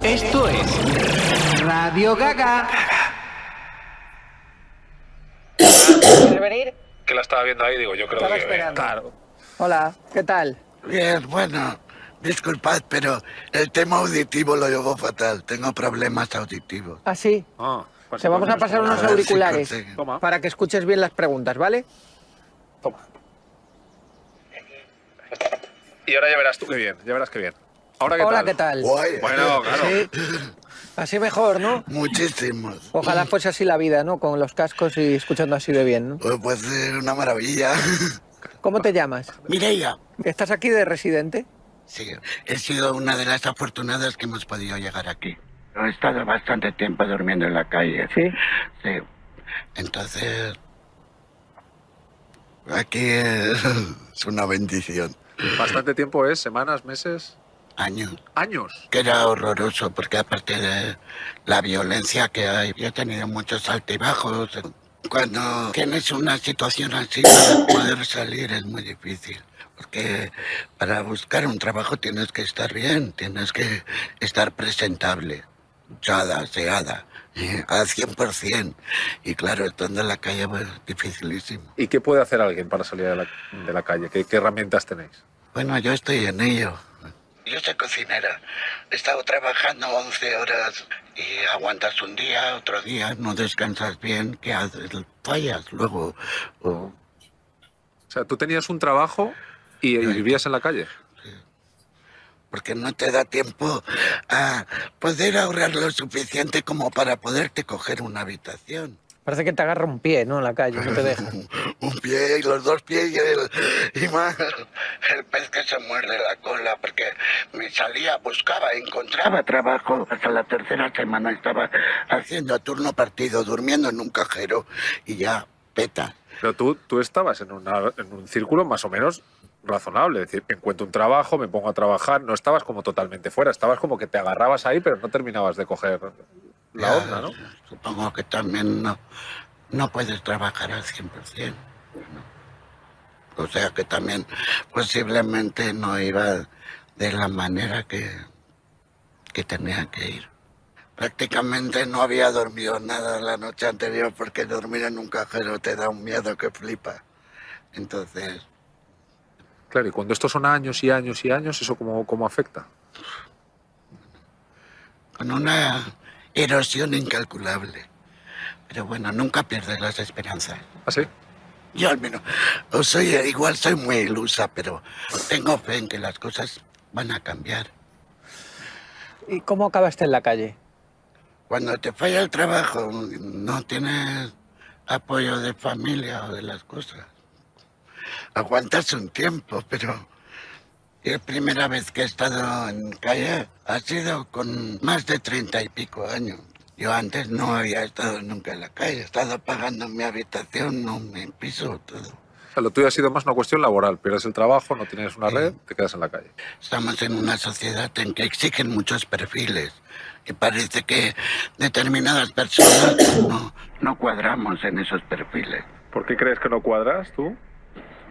Esto es Radio Gaga. ¿Quieres venir? Que la estaba viendo ahí, digo, yo creo Estaba que... esperando. Claro. Hola, ¿qué tal? Bien, bueno, disculpad, pero el tema auditivo lo llevo fatal. Tengo problemas auditivos. Ah, sí. Ah, pues Te vamos a pasar unos A ver si auriculares para que escuches bien las preguntas, ¿vale? Toma. Y ahora ya verás tú qué bien, ya verás qué bien. Ahora qué Hola, tal. ¿qué tal? Guay. Bueno, claro. Sí. Así mejor, ¿no? Muchísimos. Ojalá fuese así la vida, ¿no? Con los cascos y escuchando así de bien, ¿no? Pues puede ser una maravilla. ¿Cómo te llamas? Mireia. ¿Estás aquí de residente? Sí, he sido una de las afortunadas que hemos podido llegar aquí. He estado bastante tiempo durmiendo en la calle. Sí. Sí. Entonces, aquí es una bendición. ¿Bastante tiempo es? ¿Semanas, meses? Años. ¿Años? Que era horroroso, porque aparte de la violencia que hay, yo he tenido muchos altibajos. Cuando tienes una situación así, para poder salir es muy difícil. Porque para buscar un trabajo tienes que estar bien, tienes que estar presentable, duchada, aseada, eh, al 100%. Y claro, estando en la calle pues, es dificilísimo. ¿Y qué puede hacer alguien para salir de la, de la calle? ¿Qué, ¿Qué herramientas tenéis? Bueno, yo estoy en ello. Yo soy cocinera. He estado trabajando 11 horas y aguantas un día, otro día, no descansas bien, ¿qué haces? Fallas luego. O O sea, tú tenías un trabajo y, y vivías en la calle. porque no te da tiempo a poder ahorrar lo suficiente como para poderte coger una habitación. Parece que te agarra un pie, ¿no? En la calle, no te deja. Un pie y los dos pies y, el, y más el pez que se muerde la cola, porque me salía, buscaba, encontraba trabajo. Hasta la tercera semana estaba haciendo turno partido, durmiendo en un cajero y ya peta. Pero tú, tú estabas en, una- en un círculo más o menos razonable. Es decir, encuentro un trabajo, me pongo a trabajar. No estabas como totalmente fuera. Estabas como que te agarrabas ahí, pero no terminabas de coger la onda, ¿no? Supongo que también no, no puedes trabajar al 100%. ¿no? O sea que también posiblemente no iba de la manera que, que tenía que ir. Prácticamente no había dormido nada la noche anterior porque dormir en un cajero te da un miedo que flipa. Entonces, Claro, y cuando esto son años y años y años, ¿eso cómo, cómo afecta? con una erosión incalculable. Pero bueno, nunca pierdes las esperanzas. ¿Ah, sí? Yo al menos, o soy, igual soy muy ilusa, pero tengo fe en que las cosas van a cambiar. ¿Y cómo acabaste en la calle? Cuando te falla el trabajo, no tienes apoyo de familia o de las cosas. Aguantas un tiempo, pero la primera vez que he estado en calle ha sido con más de treinta y pico años. Yo antes no había estado nunca en la calle, he estado pagando mi habitación, no mi piso, todo. Lo tuyo ha sido más una cuestión laboral. Pierdes el trabajo, no tienes una red, te quedas en la calle. Estamos en una sociedad en que exigen muchos perfiles y parece que determinadas personas no, no cuadramos en esos perfiles. ¿Por qué crees que no cuadras tú?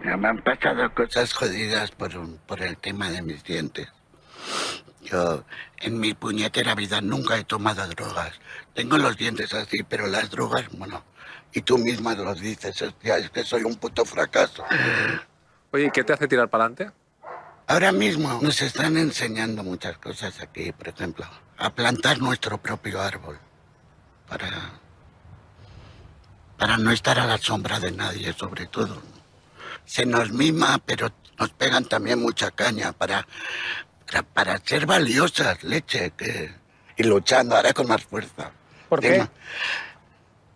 Me han pasado cosas jodidas por, un- por el tema de mis dientes. Yo en mi puñetera vida nunca he tomado drogas. Tengo los dientes así, pero las drogas, bueno, y tú misma lo dices, hostia, es que soy un puto fracaso. Oye, ¿y qué te hace tirar para adelante? Ahora mismo nos están enseñando muchas cosas aquí, por ejemplo, a plantar nuestro propio árbol para, para no estar a la sombra de nadie, sobre todo. Se nos mima, pero nos pegan también mucha caña para, para, para ser valiosas, leche, que, y luchando ahora con más fuerza. ¿Por qué?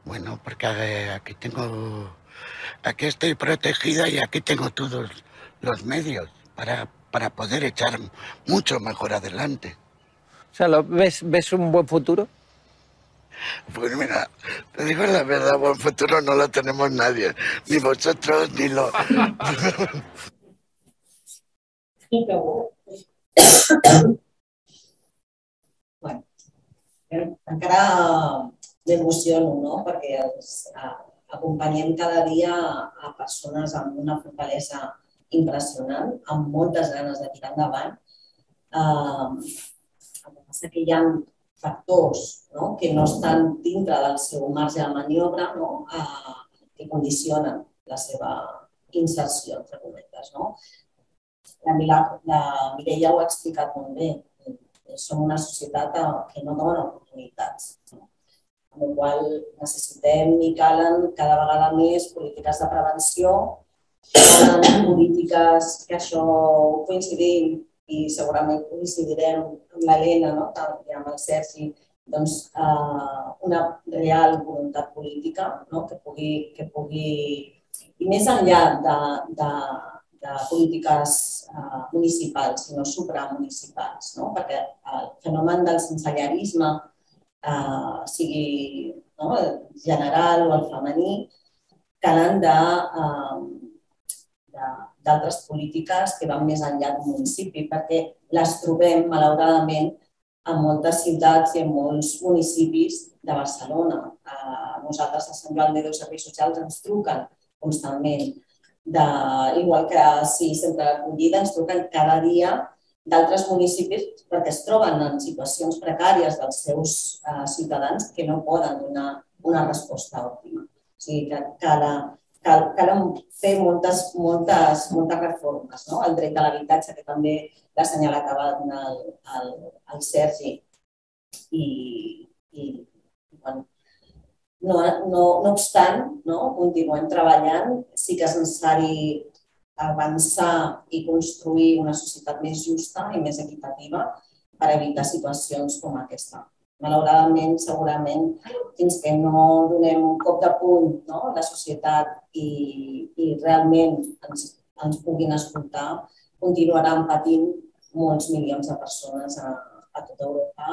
Bueno, porque eh, aquí tengo, aquí estoy protegida y aquí tengo todos los medios para, para poder echar mucho mejor adelante. O sea, ¿lo- ves, ¿ves un buen futuro? Pues mira, te digo la verdad, buen futuro no lo tenemos nadie, ni vosotros ni lo... bueno, eh, encara m'emociono, no? perquè els, a, acompanyem cada dia a persones amb una fortalesa impressionant, amb moltes ganes de tirar endavant. Eh, el que passa que hi ha factors no? que no estan dintre del seu marge de maniobra no? eh, que condicionen la seva inserció, entre cometes. No? La, Mila- la Mireia ho ha explicat molt bé. Som una societat eh, que no dona oportunitats. No? Amb la qual necessitem i calen cada vegada més polítiques de prevenció, calen polítiques que això coincidim i segurament coincidirem amb l'Helena no? i amb el Sergi, doncs, eh, una real voluntat política no? que, pugui, que pugui, i més enllà de, de, de polítiques eh, municipals, sinó supramunicipals, no? perquè el fenomen del sensellarisme eh, sigui no? el general o el femení, calen de, eh, d'altres polítiques que van més enllà d'un municipi, perquè les trobem, malauradament, a moltes ciutats i en molts municipis de Barcelona. A nosaltres, a Sant Joan de Déu Serveis Socials, ens truquen constantment. De, igual que si sempre l'acollida, ens truquen cada dia d'altres municipis perquè es troben en situacions precàries dels seus eh, ciutadans que no poden donar una resposta òptima. O sigui, que cal, cal, cal fer moltes, moltes, moltes reformes. No? El dret de l'habitatge, que també l'ha assenyalat abans el, el, el Sergi, i, i bueno, no, no, no obstant, no, continuem treballant, sí que és necessari avançar i construir una societat més justa i més equitativa per evitar situacions com aquesta. Malauradament, segurament, fins que no donem un cop de punt no, la societat i, i realment ens, ens puguin escoltar, continuaran patint molts milions de persones a, a tota Europa.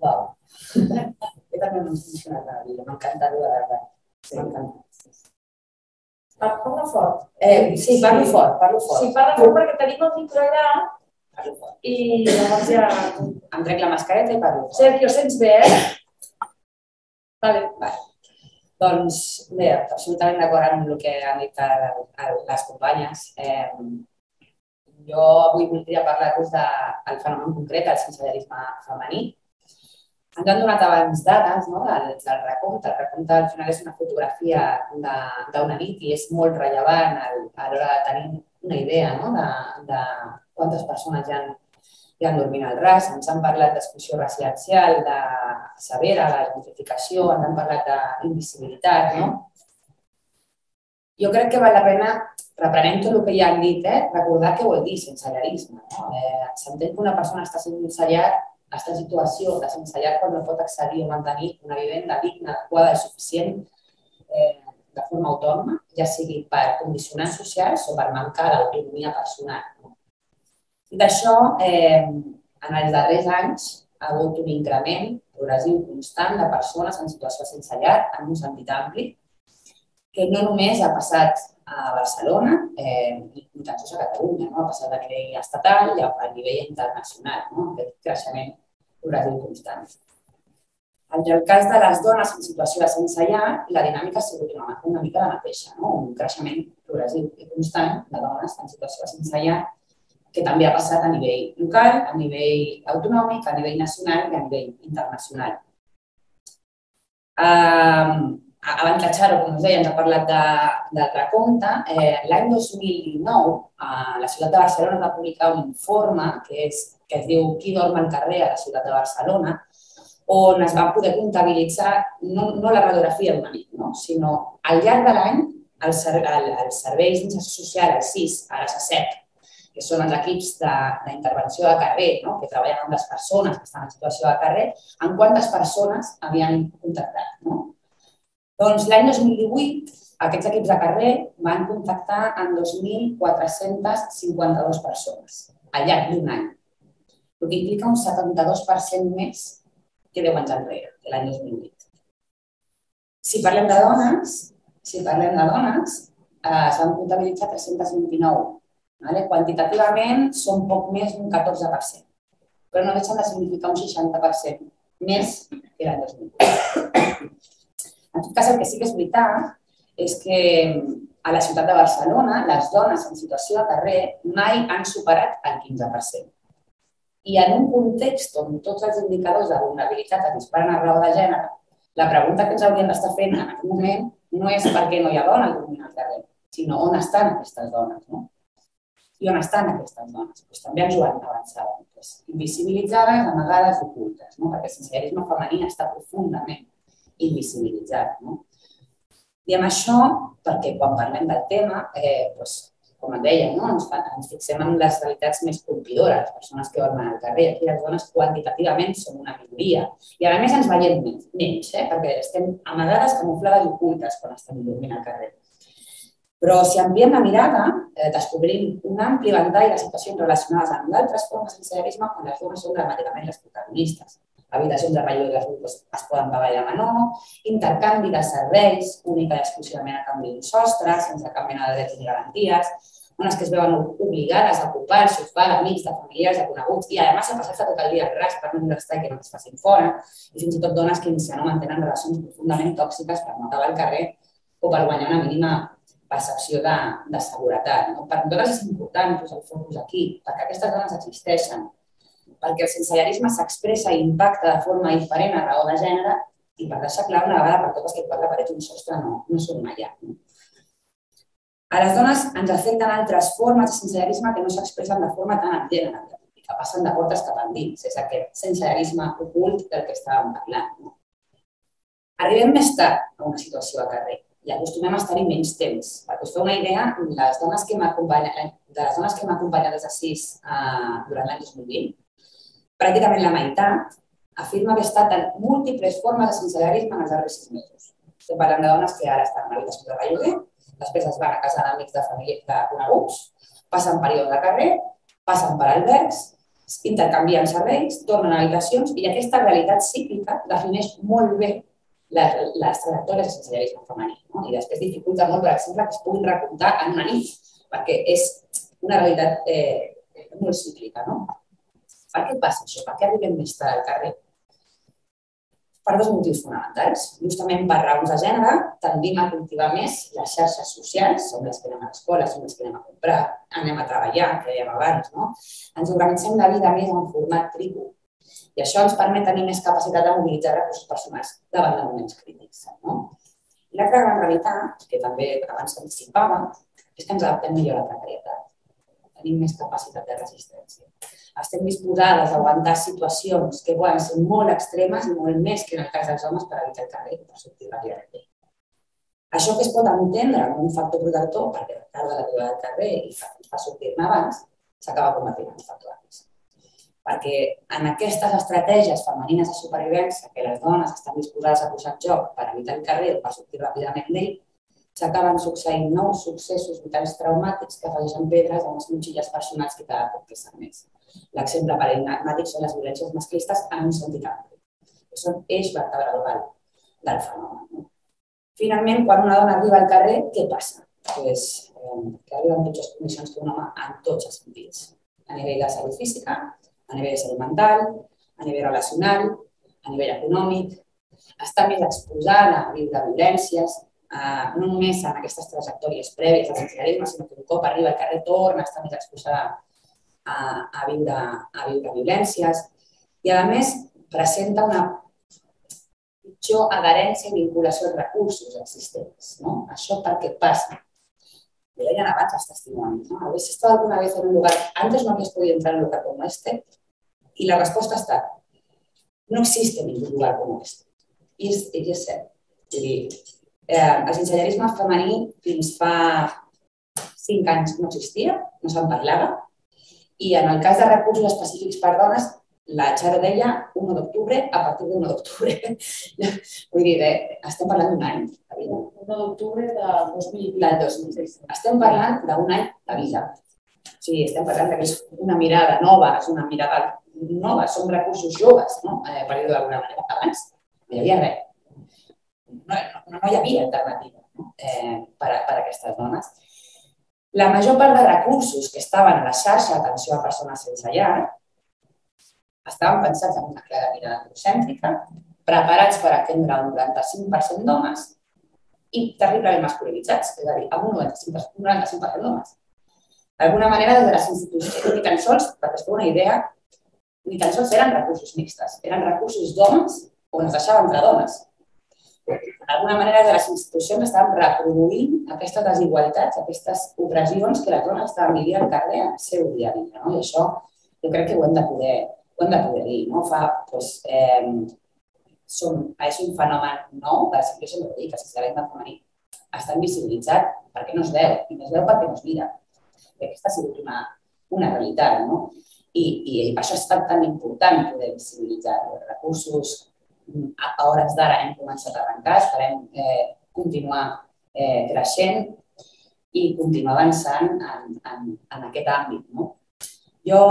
Uau. Jo també m'he emocionat la vida, m'ha encantat, de veritat. M'ha encantat. Pa- Parla fort. Eh, sí, parlo fort, parlo fort. Sí, parla fort perquè tenim el micro allà i llavors ja... Em trec la mascareta i parlo fort. Sergio, sents bé, eh? Vale. Vale. Doncs bé, absolutament d'acord amb el que han dit el, les companyes. Eh, jo avui voldria parlar-vos del fenomen concret, el sensellarisme femení. Ens han donat abans dades no, del, del recompte. El recompte al final és una fotografia d'una nit i és molt rellevant a l'hora de tenir una idea no, de, de quantes persones hi ha, hi ha dormint al ras. Ens han parlat d'exclusió residencial, de severa, de gentrificació, ens han parlat d'invisibilitat. No? Jo crec que val la pena, reprenent tot el que ja han dit, eh, recordar què vol dir sensellarisme. No? Eh, S'entén que una persona està sense llar en situació de sense llar quan no pot accedir o mantenir una vivenda digna, adequada i suficient eh, de forma autònoma, ja sigui per condicionants socials o per mancar d'autonomia personal. D'això, eh, en els darrers anys, ha hagut un increment progressiu constant de persones en situació sense llar, en un sentit ampli, que no només ha passat a Barcelona, eh, ni tan sols a Catalunya, no? ha passat a nivell estatal i a, a nivell internacional, no? aquest creixement progressiu constant. En el cas de les dones en situació de sense llar, la dinàmica ha sigut una, una mica la mateixa, no? un creixement progressiu i constant de dones en situació de sense llar, que també ha passat a nivell local, a nivell autonòmic, a nivell nacional i a nivell internacional. Um, abans la Charo, com us deia, ens ha parlat de, del recompte. Eh, L'any 2019, a la ciutat de Barcelona va publicar un informe que, és, que es diu Qui dorm al carrer a la ciutat de Barcelona, on es va poder comptabilitzar no, no la radiografia d'una nit, no? sinó al llarg de l'any els, el, els serveis d'inserció social, el CIS, ara SACEP, que són els equips de- d'intervenció de, carrer, no? que treballen amb les persones que estan en situació de carrer, en quantes persones havien contactat. No? Doncs l'any 2018, aquests equips de carrer van contactar amb 2.452 persones al llarg d'un any, el que implica un 72% més que 10 anys enrere, que l'any 2008. Si parlem de dones, si parlem de dones, eh, s'han comptabilitzat 329. Vale? Quantitativament són poc més d'un 14%, però no deixen de significar un 60% més que l'any 2008. En tot cas, el que sí que és veritat és que a la ciutat de Barcelona les dones en situació de carrer mai han superat el 15%. I en un context on tots els indicadors de vulnerabilitat es disparen a raó de gènere, la pregunta que ens hauríem d'estar fent en aquest moment no és per què no hi ha dones dormint al carrer, sinó on estan aquestes dones. No? I on estan aquestes dones? Pues també ens ho han avançat. Pues, invisibilitzades, amagades, ocultes, no? perquè el sensellarisme femení està profundament invisibilitzat. No? Diem això perquè quan parlem del tema, eh, doncs, com et deia, no? ens, fa, ens fixem en les realitats més colpidores, persones que dormen al carrer. Aquí les dones quantitativament són una minoria. I a més ens veiem menys, menys eh? perquè estem amagades, camuflades i ocultes quan estem dormint al carrer. Però si ampliem la mirada, eh, descobrim un ampli ventall de situacions relacionades amb d'altres formes de sensellarisme on les dones són dramàticament les protagonistes. Habitacions de relleu que es, es poden pagar de menor, intercanvi de serveis, única i exclusivament a canvi d'un sostre, sense cap mena de drets ni garanties, dones que es veuen obligades a ocupar el sofà d'amics, de familiars, de coneguts, i a més a passar-se tot el dia ras per no estar i que no es facin fora, i fins i tot dones que iniciant o mantenen relacions profundament tòxiques per no acabar al carrer o per guanyar una mínima percepció de, de seguretat. No? Per nosaltres és important posar el focus aquí, perquè aquestes dones existeixen, perquè el sensellarisme s'expressa i impacta de forma diferent a raó de gènere i per deixar clar una vegada per totes que quatre parets un sostre no, no són llar. No? A les dones ens afecten altres formes de sensellarisme que no s'expressen de forma tan evident en la que passen de portes cap endins. És aquest sensellarisme ocult del que estàvem parlant. No? Arribem més tard a una situació a carrer i acostumem a estar-hi menys temps. Per us feu una idea, les dones que de les dones que m'acompanyen des de 6 uh, durant l'any 2020, pràcticament la meitat afirma haver estat en múltiples formes de sensellarisme en els darrers 6 mesos. Estem parlant de dones que ara estan en habitació de relloguer, després es van a casa d'amics de família de coneguts, passen període de carrer, passen per albergs, intercanvien serveis, tornen a habitacions i aquesta realitat cíclica defineix molt bé les, les trajectòries de sensellarisme femení. No? I després dificulta molt, per exemple, que es puguin recomptar en una nit, perquè és una realitat eh, molt cíclica. No? Per què passa això? Per què arribem més tard al carrer? per dos motius fonamentals. Justament per raons de gènere, tendim a cultivar més les xarxes socials, som les que anem a l'escola, som les que anem a comprar, anem a treballar, que dèiem abans, no? Ens organitzem la vida més en format tribu. I això ens permet tenir més capacitat de mobilitzar recursos personals davant de moments crítics. No? I l'altra gran realitat, que també abans s'anticipava, és que ens adaptem millor a la precarietat. Tenim més capacitat de resistència estem disposades a aguantar situacions que poden ser molt extremes i molt més que en el cas dels homes per evitar el carrer per sortir ràpidament. Això que es pot entendre com un factor protector perquè retarda la vida del carrer i fa sortir-ne abans, s'acaba convertint en un factor de risc. Perquè en aquestes estratègies femenines de supervivència que les dones estan disposades a posar en joc per evitar el carrer o per sortir ràpidament d'ell, s'acaben succeint nous successos vitals traumàtics que afegeixen pedres a les motxilles personals que cada cop pesen més. L'exemple paradigmàtic són les violències masclistes en un sentit ampli, que són eix vertebral del fenomen. Finalment, quan una dona arriba al carrer, què passa? Pues, eh, que arriba en pitjors condicions que un home en tots els sentits. A nivell de salut física, a nivell de salut mental, a nivell relacional, a nivell econòmic, està més exposada a viure violències, eh, no només en aquestes trajectòries prèvies al sensellarisme, sinó que un cop arriba al carrer torna a estar més exposada a, a, viure, a viure violències i, a més, presenta una pitjor adherència i vinculació als recursos existents. ¿no? Això per què passa? Lo deien abans els testimonis. ¿no? ¿Habéis estado alguna vez en un lugar, antes no habías podido entrar en un lugar como este? Y la respuesta està, no existe ningún lugar como este. I és, i és cert. És dir, eh, el sensellarisme femení fins fa cinc anys no existia, no se'n parlava, i en el cas de recursos específics per dones, la Xara deia 1 d'octubre a partir de 1 d'octubre. Vull dir, eh, estem parlant d'un any de vida. 1 d'octubre de 2020. Del 2006. Estem parlant d'un any de vida. O sigui, estem parlant que és una mirada nova, és una mirada nova, són recursos joves, no? Eh, per dir-ho d'alguna manera. Abans no hi havia res. No, no, no hi havia alternativa no? eh, per, a, per a aquestes dones. La major part de recursos que estaven a la xarxa d'atenció a persones sense llar estaven pensats en una clara mirada androcèntrica, preparats per atendre un 95% d'homes i terriblement masculinitzats, és a dir, amb un 95%, un 95 d'homes. D'alguna manera, des de les institucions, ni tan sols, perquè es una idea, ni tan sols eren recursos mixtes, eren recursos d'homes on es deixava entre dones d'alguna manera de les institucions estaven reproduint aquestes desigualtats, aquestes opressions que les dones estaven vivint al carrer en el seu dia a dia. No? I això jo crec que ho hem de poder, ho hem de poder dir. No? Fa, doncs, eh, som, és un fenomen nou, que sempre sempre dic, que sense femení està invisibilitzat perquè no es veu, i no es veu perquè no es mira. I aquesta ha sigut una, una realitat, no? I, i per això ha estat tan important poder visibilitzar els recursos a hores d'ara hem començat a arrencar, esperem eh, continuar eh, creixent i continuar avançant en, en, en aquest àmbit. No? Jo,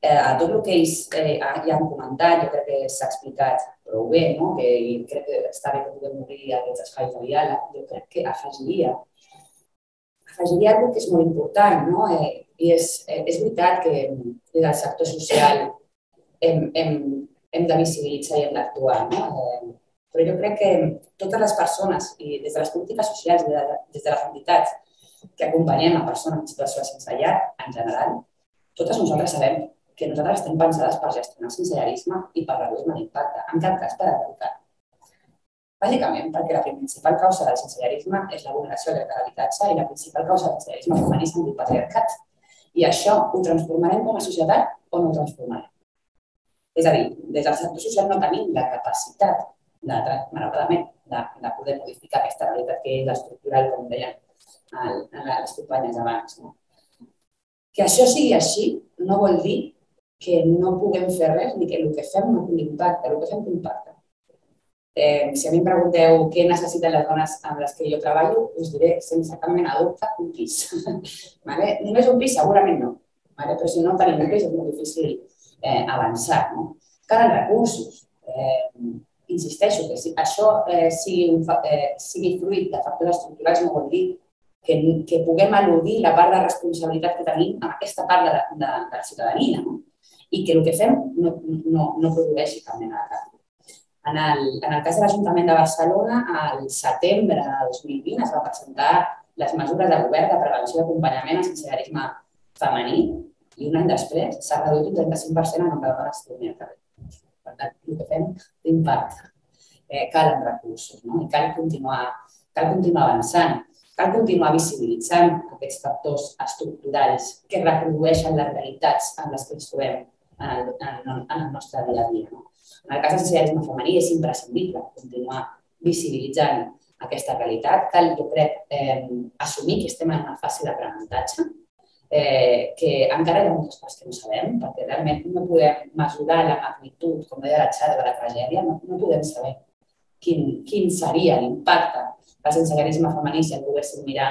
eh, a tot el que ells eh, ja han comentat, jo crec que s'ha explicat prou bé, no? que crec que està bé que puguem obrir aquests espais de diàleg, jo crec que afegiria afegiria alguna que és molt important, no? Eh, i és, eh, és veritat que des del sector social hem, hem, hem de visibilitzar i hem d'actuar, no? Eh, però jo crec que totes les persones, i des de les polítiques socials, des de, des de les entitats que acompanyem a persones en situació sense llar, en general, totes nosaltres sabem que nosaltres estem pensades per gestionar el sensellarisme i per reduir-ne l'impacte, en cap cas per erradicar. Bàsicament perquè la principal causa del sensellarisme és la vulneració del dret a l'habitatge i la principal causa del sensellarisme femení és el patriarcat. I això ho transformarem com a societat o no ho transformarem? És a dir, des del sector social no tenim la capacitat, de, malauradament, de, de poder modificar aquesta realitat que és estructural, com deien el, les companyes abans. No? Que això sigui així no vol dir que no puguem fer res ni que el que fem no tingui impacte. El que fem té impacte. Eh, si a mi em pregunteu què necessiten les dones amb les que jo treballo, us diré sense cap mena dubte un pis. vale? Només un pis segurament no, vale? però si no tenim un pis és molt difícil eh, avançar. No? Calen recursos. Eh, insisteixo que si això eh, sigui, un, eh, sigui fruit de factors estructurals no vol dir que, que puguem eludir la part de responsabilitat que tenim amb aquesta part de, de, de la ciutadania no? i que el que fem no, no, no produeixi cap mena de canvi. En el, en el cas de l'Ajuntament de Barcelona, al setembre de 2020 es va presentar les mesures de govern de prevenció i acompanyament al sensellarisme femení i un any després s'ha reduït un 35% el nombre de dones dormien al carrer. Per tant, el que fem té impacte. Eh, calen recursos no? i cal continuar, cal continuar avançant. Cal continuar visibilitzant aquests factors estructurals que reprodueixen les realitats en les que ens trobem en el, en el, en el nostre dia a dia. No? En el cas del sensellarisme femení és imprescindible continuar visibilitzant aquesta realitat. Cal, jo crec, eh, assumir que estem en una fase d'aprenentatge, eh, que encara hi ha moltes coses que no sabem, perquè realment no podem mesurar la magnitud, com deia la xarxa de la tragèdia, no, no podem saber quin, quin seria l'impacte del sensellarisme femení si el poguéssim mirar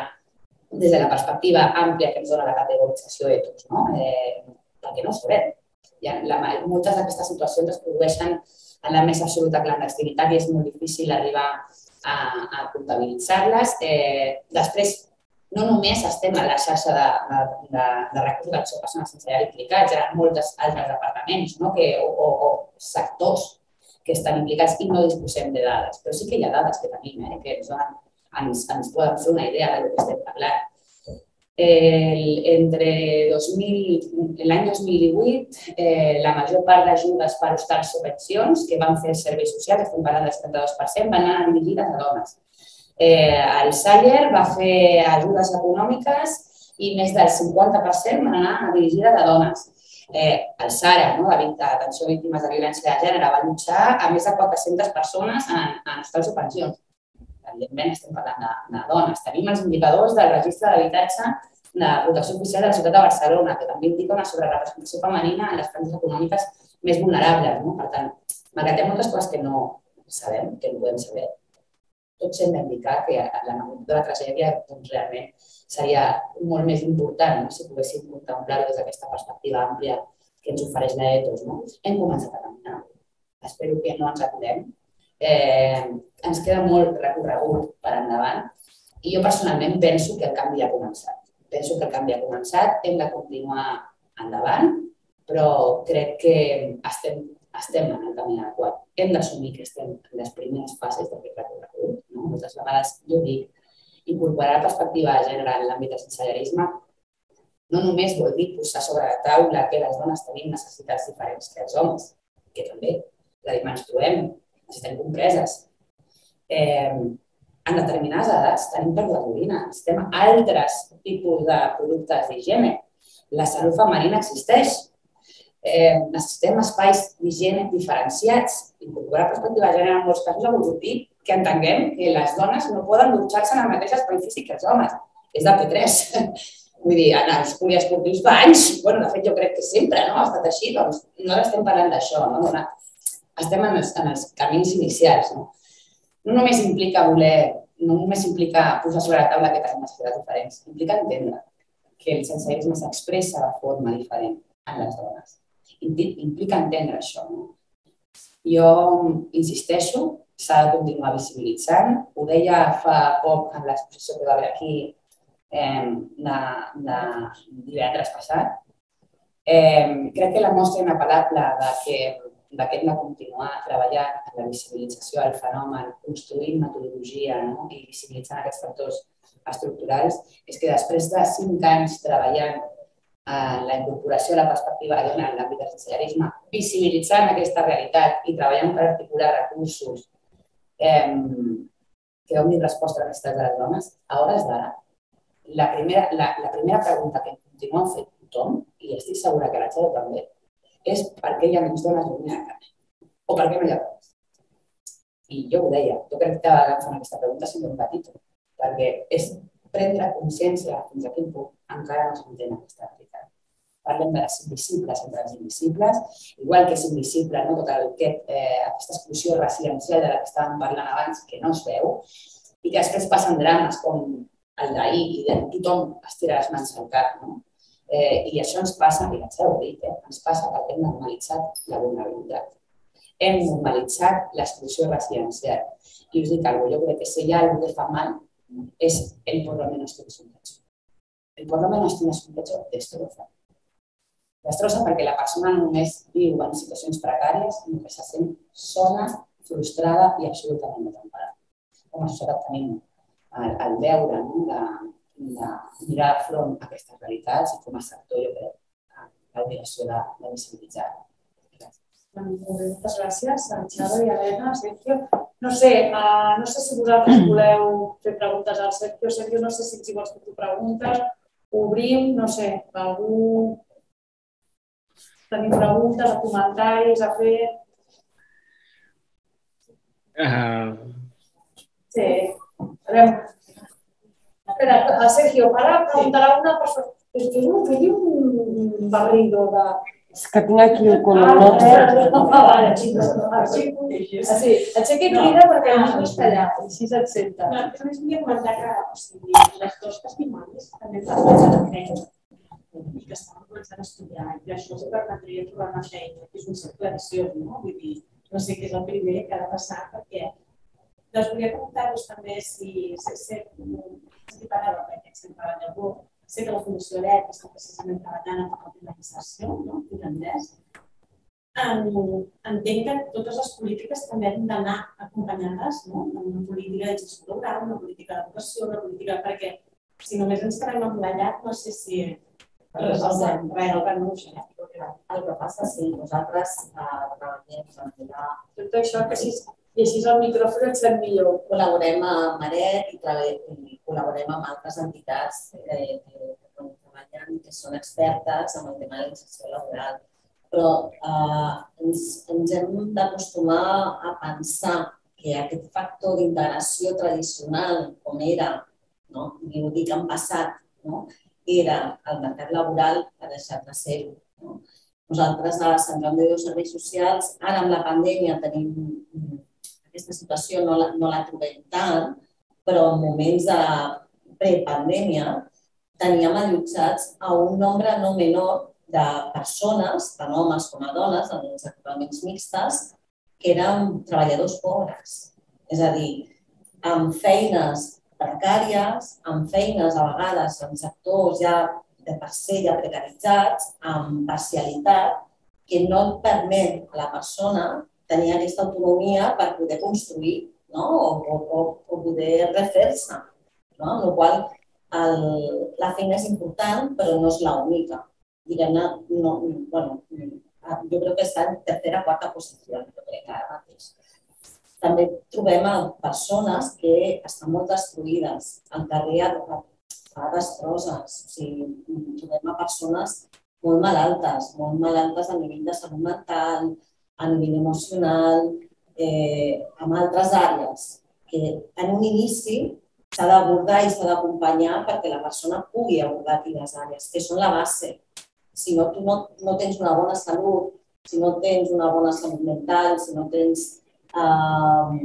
des de la perspectiva àmplia que ens dona la categorització etos, no? eh, perquè no ho sabem ja, la, moltes d'aquestes situacions es produeixen en la més absoluta clandestinitat i és molt difícil arribar a, a comptabilitzar-les. Eh, després, no només estem a la xarxa de, de, de, recursos d'acció a persones sense llar implicats, hi ha molts altres departaments no? que, o, o, o sectors que estan implicats i no disposem de dades, però sí que hi ha dades que tenim, eh, que ens, donen, ens, ens poden fer una idea del que estem parlant. El, entre 2000, l'any 2018, eh, la major part d'ajudes per hostals subvencions que van fer serveis socials, estem parlant del 72%, van anar dirigides a dones. Eh, el Saller va fer ajudes econòmiques i més del 50% van anar a dones. Eh, el SARA, no, d'atenció a víctimes de violència de gènere, va luchar a més de 400 persones en, en hostals o pensions evidentment estem parlant de, de dones. Tenim els indicadors del registre d'habitatge de protecció oficial de la ciutat de Barcelona, que també indica una sobrerepresentació femenina en les franges econòmiques més vulnerables. No? Per tant, malgrat hi ha moltes coses que no sabem, que no podem saber, tots hem d'indicar que la magnitud de la tragèdia doncs, realment seria molt més important no? si poguéssim contemplar-ho des d'aquesta perspectiva àmplia que ens ofereix l'ETOS. No? Hem començat a caminar. Espero que no ens aturem eh, ens queda molt recorregut per endavant i jo personalment penso que el canvi ha començat. Penso que el canvi ha començat, hem de continuar endavant, però crec que estem, estem en el camí adequat. Hem d'assumir que estem en les primeres fases d'aquest recorregut. No? Moltes vegades jo dic, incorporar la perspectiva de gènere en l'àmbit del sensellarisme no només vol dir posar sobre la taula que les dones tenim necessitats diferents que els homes, que també, és a dir, menstruem, necessitem compreses. Eh, en determinades edats tenim pèrdua d'orina, necessitem altres tipus de productes d'higiene. La salut femenina existeix. Eh, necessitem espais d'higiene diferenciats. Incorporar perspectiva de gènere en molts casos ha volgut dir que entenguem que les dones no poden dutxar-se en el mateix espai físic que els homes. És de P3. Vull dir, en els poliesportius fa anys, bueno, de fet jo crec que sempre no ha estat així, doncs no estem parlant d'això, no? estem en els, en els camins inicials. No? no només implica voler no només implica posar sobre la taula que tenim necessitats diferents, implica entendre que el sensellarisme s'expressa de forma diferent en les dones. Impli- Implica entendre això. No? Jo insisteixo, s'ha de continuar visibilitzant. Ho deia fa poc en l'exposició que va haver aquí eh, de, de divendres passat. Eh, crec que la mostra inapel·lable de que de que hem de continuar treballant en la visibilització del fenomen, construint metodologia no? i visibilitzant aquests factors estructurals, és que després de cinc anys treballant la incorporació de la perspectiva de dona en l'àmbit del sensellarisme, visibilitzant aquesta realitat i treballant per articular recursos que donin resposta a les necessitats de les dones, a hores d'ara, la primera, la, la primera pregunta que continua fent tothom, i estic segura que la Txell també, és per què hi ha menys dones dormint a carrer o per què no hi ha dones. I jo ho deia, jo crec que que fan aquesta pregunta sempre un petit, perquè és prendre consciència fins a quin punt encara no s'entén aquesta realitat. Parlem de les invisibles entre els invisibles, igual que és invisible no, tot el que, eh, aquesta exclusió residencial de la que estàvem parlant abans, que no es veu, i que després passen drames com el d'ahir i de tothom es tira les mans al cap. No? Eh, I això ens passa, i ja ho dit, eh, ens passa perquè hem normalitzat la vulnerabilitat. Hem normalitzat l'exclusió residencial. I us dic alguna jo crec que si hi ha algo que fa mal es el por lo menos techo. El por lo menos tienes un techo destroza. Destrossa perquè la persona no només viu en situacions precàries, que se sent sola, frustrada i absolutament desemparada. Com a societat tenim el, el deure no? de, de mirar front a aquestes realitats i com a sector jo crec l'obligació de, de visibilitzar. Moltes gràcies, a Xavi, a Elena, a Sergio. No sé, uh, no sé si vosaltres voleu fer preguntes al Sergio. Sergio, no sé si ens hi vols fer tu preguntes. Obrim, no sé, algú... Tenim preguntes o comentaris a fer? Uh, Sí. A veure, espera, a Sergio, ara preguntarà una persona. És que no, que un barrido de... És que tinc aquí Ah, colonote. no, ah, vale, xicos, no, aixeco. Ah, sí, aixequi crida perquè el no està allà, així se't senta. No, és més volia comentar que o sigui, les dues testimonis també de la feina i que estaven començant a estudiar i això els permetria trobar una feina, que és un cercle viciós, no? Vull dir, no sé què és el primer que ha de passar perquè doncs volia preguntar-vos també si, si, si, si parava perquè sempre a Llavor, sé que la Fundació LEP està precisament treballant en la organització no? finlandès. Um, entenc que totes les polítiques també han d'anar acompanyades no? amb una política de gestió laboral, una política d'educació, una política perquè si només ens quedem amb la llar, no sé si resolvem res, el no sé. El que passa, sí, nosaltres eh, treballem doncs, Tot això que si llegís el micròfon et sent millor. col·laborem amb Maret i, i col·laborem amb altres entitats eh, que, que treballen, que són expertes en el tema de l'inserció laboral. Però eh, ens, ens hem d'acostumar a pensar que aquest factor d'integració tradicional, com era, no? i ho dic en passat, no? era el mercat laboral, ha deixat de ser-ho. No? Nosaltres a Sant Joan de Serveis Socials, ara amb la pandèmia tenim aquesta situació no la, no la trobem tant, però en moments de prepandèmia teníem allotjats a un nombre no menor de persones, tant homes com a dones, en els equipaments mixtes, que eren treballadors pobres. És a dir, amb feines precàries, amb feines a vegades en sectors ja de per ser ja precaritzats, amb parcialitat, que no et permet a la persona tenir aquesta autonomia per poder construir no? o, o, o, poder refer-se. No? Amb la qual el, la feina és important, però no és l'única. Diguem-ne, no, bueno, jo crec que està en tercera o quarta posició, jo crec ara mateix. També trobem persones que estan molt destruïdes. Al carrer a, a destroses. O sigui, trobem a persones molt malaltes, molt malaltes a nivell de salut mental, a nivell emocional, eh, amb altres àrees, que en un inici s'ha d'abordar i s'ha d'acompanyar perquè la persona pugui abordar aquelles àrees, que són la base. Si no, tu no, no tens una bona salut, si no tens una bona salut mental, si no tens eh,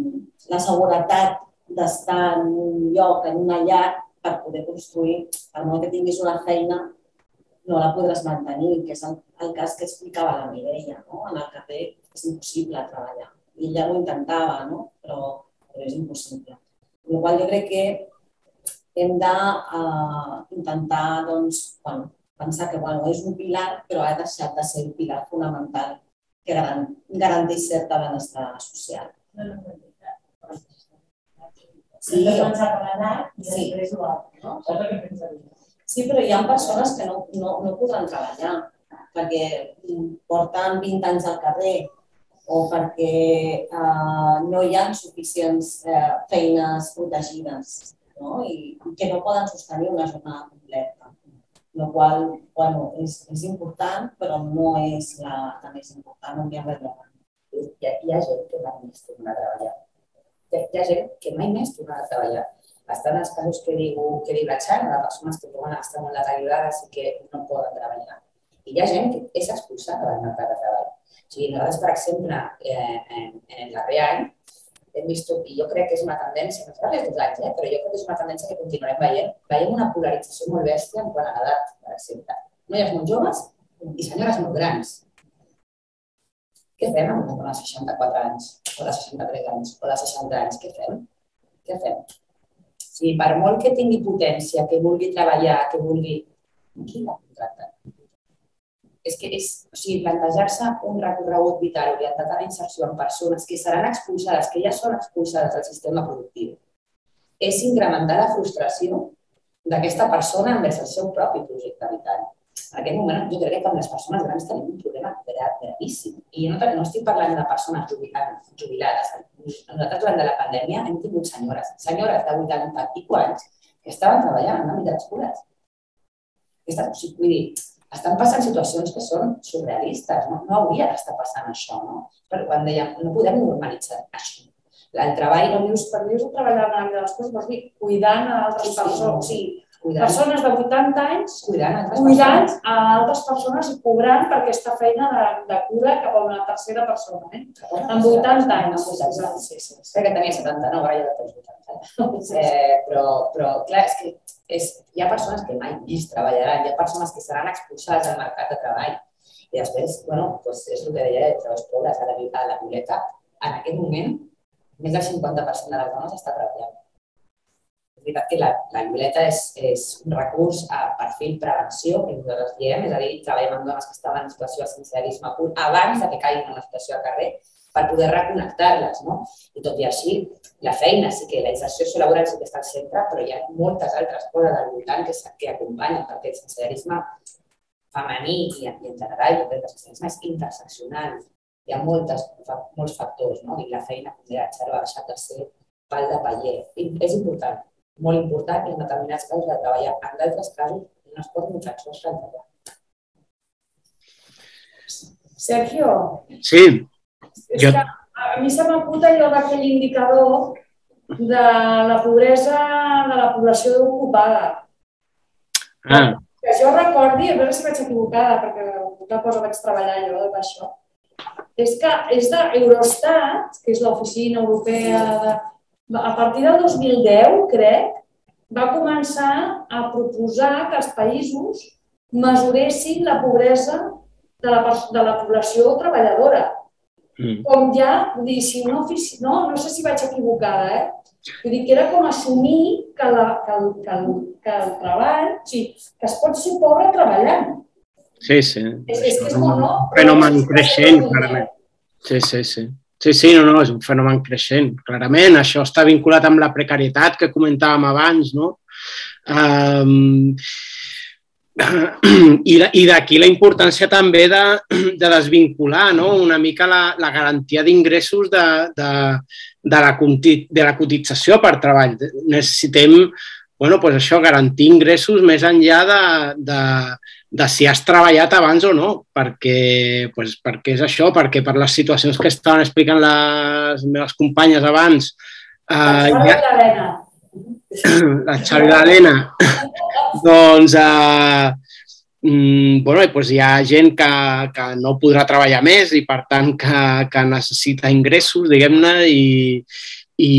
la seguretat d'estar en un lloc, en una llar, per poder construir, per molt que tinguis una feina, no la podràs mantenir, que és el, el cas que explicava la Mireia, no? En el carrer és impossible treballar. I ella ho intentava, no? però, però és impossible. Amb la qual jo crec que hem d'intentar uh, doncs, bueno, pensar que bueno, és un pilar, però ha deixat de ser un pilar fonamental que garanteix certa benestar social. Sí, sí. Sí, però hi ha persones que no, no, no podran treballar perquè porten 20 anys al carrer o perquè eh, no hi ha suficients eh, feines protegides no? I, i que no poden sostenir una jornada completa. La qual bueno, és, és important, però no és la, la més important, no hi ha res Hi ha, hi ha gent que mai més torna a treballar. Hi ha, hi ha gent que mai més torna a treballar. Estan els casos que diu, que diu la Xana, de persones que poden estar molt deteriorades i que no poden treballar. I hi ha gent que és expulsada del mercat de treball. O sigui, nosaltres, per exemple, eh, en, en el darrer any, hem vist, i jo crec que és una tendència, no fa res dos anys, eh, però jo crec que és una tendència que continuarem veient, veiem una polarització molt bèstia en quant a l'edat, per exemple. Noies molt joves i senyores molt grans. Què fem amb una dona de 64 anys, o de 63 anys, o de 60 anys? Què fem? Què fem? Si per molt que tingui potència, que vulgui treballar, que vulgui... Qui la contracta? És que és, o sigui, plantejar-se un recorregut vital orientat a la inserció en persones que seran expulsades, que ja són expulsades del sistema productiu, és incrementar la frustració d'aquesta persona envers el seu propi projecte vital en aquest moment jo crec que amb les persones grans tenim un problema gravíssim. I jo no, no estic parlant de persones jubilades. Nosaltres durant la pandèmia hem tingut senyores, senyores de 80 i anys que estaven treballant en les cures. Aquesta, o sigui, vull dir, estan passant situacions que són surrealistes, no, no hauria d'estar passant això, no? Però quan dèiem, no podem normalitzar això. El treball no dius, per dius treballar en l'àmbit de les coses, vols dir, cuidant a altres sí, persones, sí, Cuidant. Persones de 80 anys cuidant, cuidant a altres persones i cobrant per aquesta feina de, de cura cap a una tercera persona. Eh? Amb 80 anys. Sí, sí. Sé que tenia 79, ara ja tens 80. Eh, però, però, clar, és que és, hi ha persones que mai més treballaran, hi ha persones que seran expulsades del mercat de treball. I després, bueno, doncs és el que deia, els pobres a la, a la Violeta, en aquest moment, més del 50% de les dones està treballant veritat que la, la Violeta és, és un recurs a perfil prevenció, que nosaltres diem, és a dir, treballem amb dones que estaven en situació de sensellarisme pur abans de que caiguin en una situació de carrer per poder reconnectar-les. No? I tot i així, la feina sí que la inserció laboral sí que està al centre, però hi ha moltes altres coses al voltant que, que acompanyen, perquè el sensellarisme femení i, i en general, jo crec que el sensellarisme és interseccional. Hi ha moltes, molts factors, no? i la feina, com deia Xaro, ha deixat de ser pal de paller. I és important, molt important i en determinats casos de treballar. En d'altres casos no es pot ni tan sols treballar. Sergio. Sí. Jo... a mi se m'apunta allò d'aquell indicador de la pobresa de la població ocupada. Ah. Que jo recordi, a veure si vaig equivocada, perquè una cosa vaig treballar jo amb això, és que és d'Eurostat, que és l'oficina europea de, a partir del 2010, crec, va començar a proposar que els països mesuressin la pobresa de la, de la població treballadora. Mm. Com ja, vull dir, si no, no, no sé si vaig equivocada, eh? Vull dir, que era com assumir que, la, que, el, que, el, que el treball, sí, que es pot ser pobre treballant. Sí, sí. És, és que és molt, no? Fenomen creixent, clarament. Sí, sí, sí. Sí, sí, no, no, és un fenomen creixent, clarament. Això està vinculat amb la precarietat que comentàvem abans, no? Um, i, i d'aquí la importància també de, de desvincular no? una mica la, la garantia d'ingressos de, de, de, la, de la cotització per treball. Necessitem bueno, pues això, garantir ingressos més enllà de, de, de si has treballat abans o no, perquè, pues, perquè és això, perquè per les situacions que estaven explicant les meves companyes abans... Eh, ja, la Xavi i l'Helena, doncs, eh, mm, bueno, pues hi ha gent que, que no podrà treballar més i, per tant, que, que necessita ingressos, diguem-ne, i, i,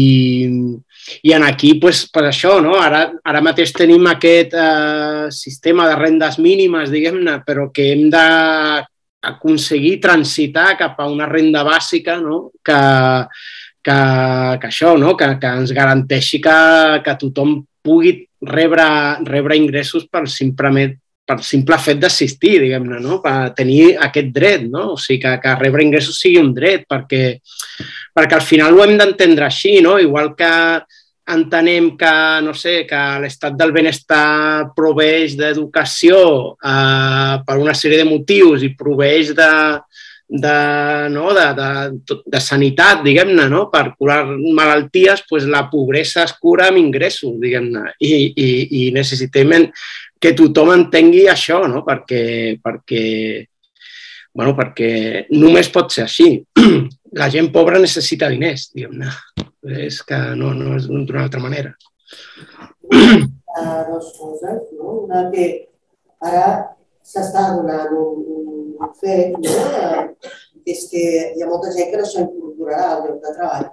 i en aquí, pues, per això, no? ara, ara mateix tenim aquest eh, sistema de rendes mínimes, diguem-ne, però que hem d'aconseguir transitar cap a una renda bàsica no? que, que, que això, no? que, que ens garanteixi que, que tothom pugui rebre, rebre ingressos per simplement per simple fet d'assistir, diguem-ne, no? per tenir aquest dret, no? o sigui, que, que rebre ingressos sigui un dret, perquè, perquè al final ho hem d'entendre així, no? igual que entenem que, no sé, que l'estat del benestar proveix d'educació eh, per una sèrie de motius i proveix de, de, no, de, de, de sanitat, diguem-ne, no? per curar malalties, pues la pobresa es cura amb ingressos, diguem-ne, i, i, i necessitem que tothom entengui això, no? perquè, perquè, bueno, perquè només pot ser així. La gent pobra necessita diners, diguem-ne. És que no, no és d'una altra manera. Uh, dues coses, no? Una que ara s'està donant un, un fet, no? Uh, és que hi ha molta gent que no s'incorporarà al lloc de treball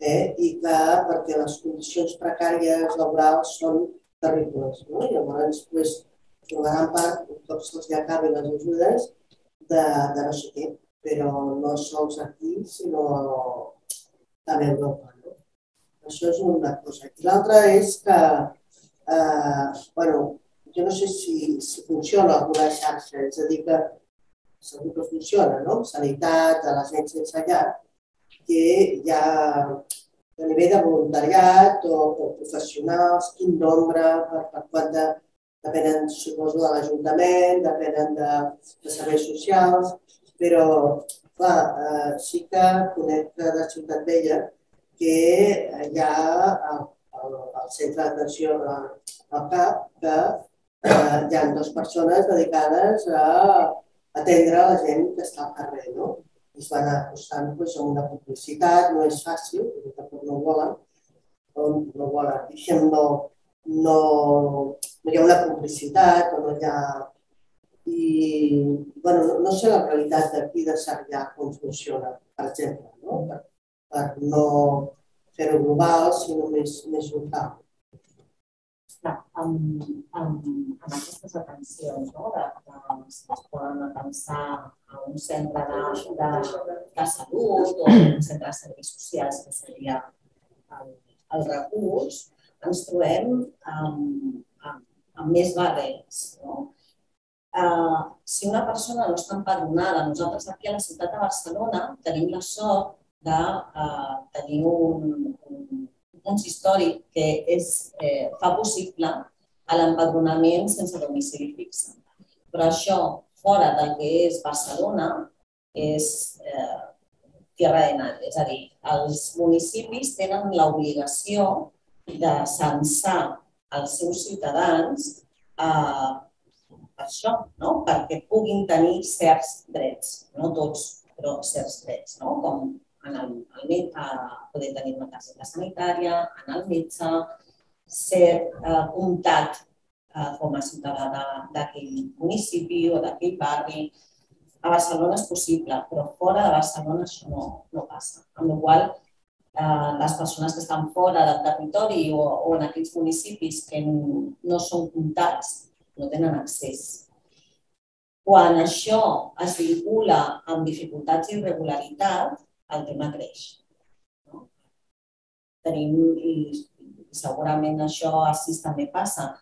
eh? i que perquè les condicions precàries laborals són terribles. No? Llavors, pues, formaran part, un cop se'ls ja acabin les ajudes, de, de no sé què, però no sols aquí, sinó també a Europa. No? Això és una cosa. I l'altra és que, eh, bueno, jo no sé si, si funciona alguna xarxa, és a dir, que segur que funciona, no? Sanitat, a la gent sense llar, que hi ha a nivell de voluntariat o, o professionals, quin nombre, per, per quant de, depenen, suposo, de l'Ajuntament, depenen de, de serveis socials, però, clar, eh, sí que conec de Ciutat Vella que hi ha el, el, el centre d'atenció al CAP que eh, hi ha dues persones dedicades a atendre la gent que està al carrer, no? es van acostant doncs, a una publicitat, no és fàcil, no volen, no, no volen, diguem, no, no, no hi ha una publicitat o no hi ha... I, bueno, no, no sé la realitat d'aquí de Sarrià com funciona, per exemple, no? per, per no fer-ho global, sinó més, més local amb, amb, amb aquestes atencions, no? de, de, es poden pensar a un centre de, de, de salut o un centre de serveis socials, que seria el, el recurs, ens trobem amb, amb, amb més barreres. No? Uh, si una persona no està empadronada, nosaltres aquí a la ciutat de Barcelona tenim la sort de uh, tenir un, un consistori que és, eh, fa possible l'empadronament sense domicili fix. Però això, fora del que és Barcelona, és eh, tierra de nadie. És a dir, els municipis tenen l'obligació de censar els seus ciutadans eh, això, no? perquè puguin tenir certs drets, no tots, però certs drets, no? com en el, el, a poder tenir una targeta sanitària, anar al metge, ser eh, comptat eh, com a ciutadà d'aquell municipi o d'aquell barri. A Barcelona és possible, però fora de Barcelona això no, no passa. Amb la qual eh, les persones que estan fora del territori o, o en aquells municipis que no són comptats no tenen accés. Quan això es vincula amb dificultats i irregularitat, el tema creix. No? Tenim, i segurament això així també passa,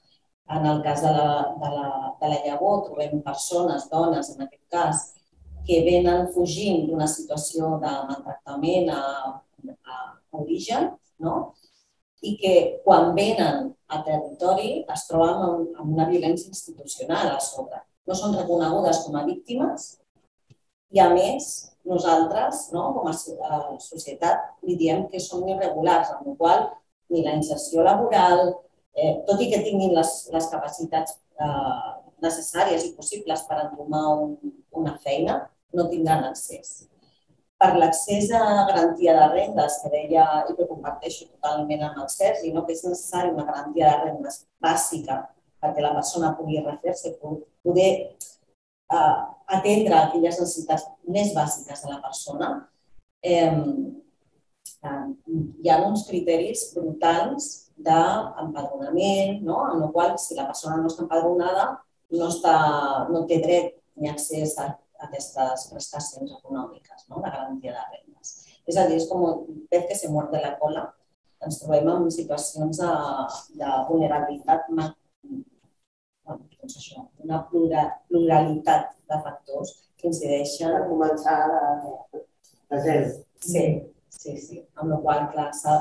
en el cas de la, de la, de la llavor trobem persones, dones en aquest cas, que venen fugint d'una situació de maltractament a, a, origen, no? i que quan venen a territori es troben amb, amb una violència institucional a sobre. No són reconegudes com a víctimes i, a més, nosaltres, no, com a societat, li diem que són irregulars, amb la qual ni la inserció laboral, eh, tot i que tinguin les, les capacitats eh, necessàries i possibles per entomar un, una feina, no tindran accés. Per l'accés a garantia de rendes, que deia i que comparteixo totalment amb el Sergi, no? que és necessari una garantia de rendes bàsica perquè la persona pugui refer-se, poder eh, atendre aquelles necessitats més bàsiques de la persona, eh, eh, hi ha uns criteris brutals d'empadronament, no? amb la qual si la persona no està empadronada no, està, no té dret ni accés a, aquestes prestacions econòmiques, no? de garantia de rendes. És a dir, és com un pez que se muerde la cola. Ens trobem en situacions de, de vulnerabilitat doncs això, una pluralitat de factors que incideixen... Per començar de, de zero. Sí, sí, sí. Amb la qual cosa,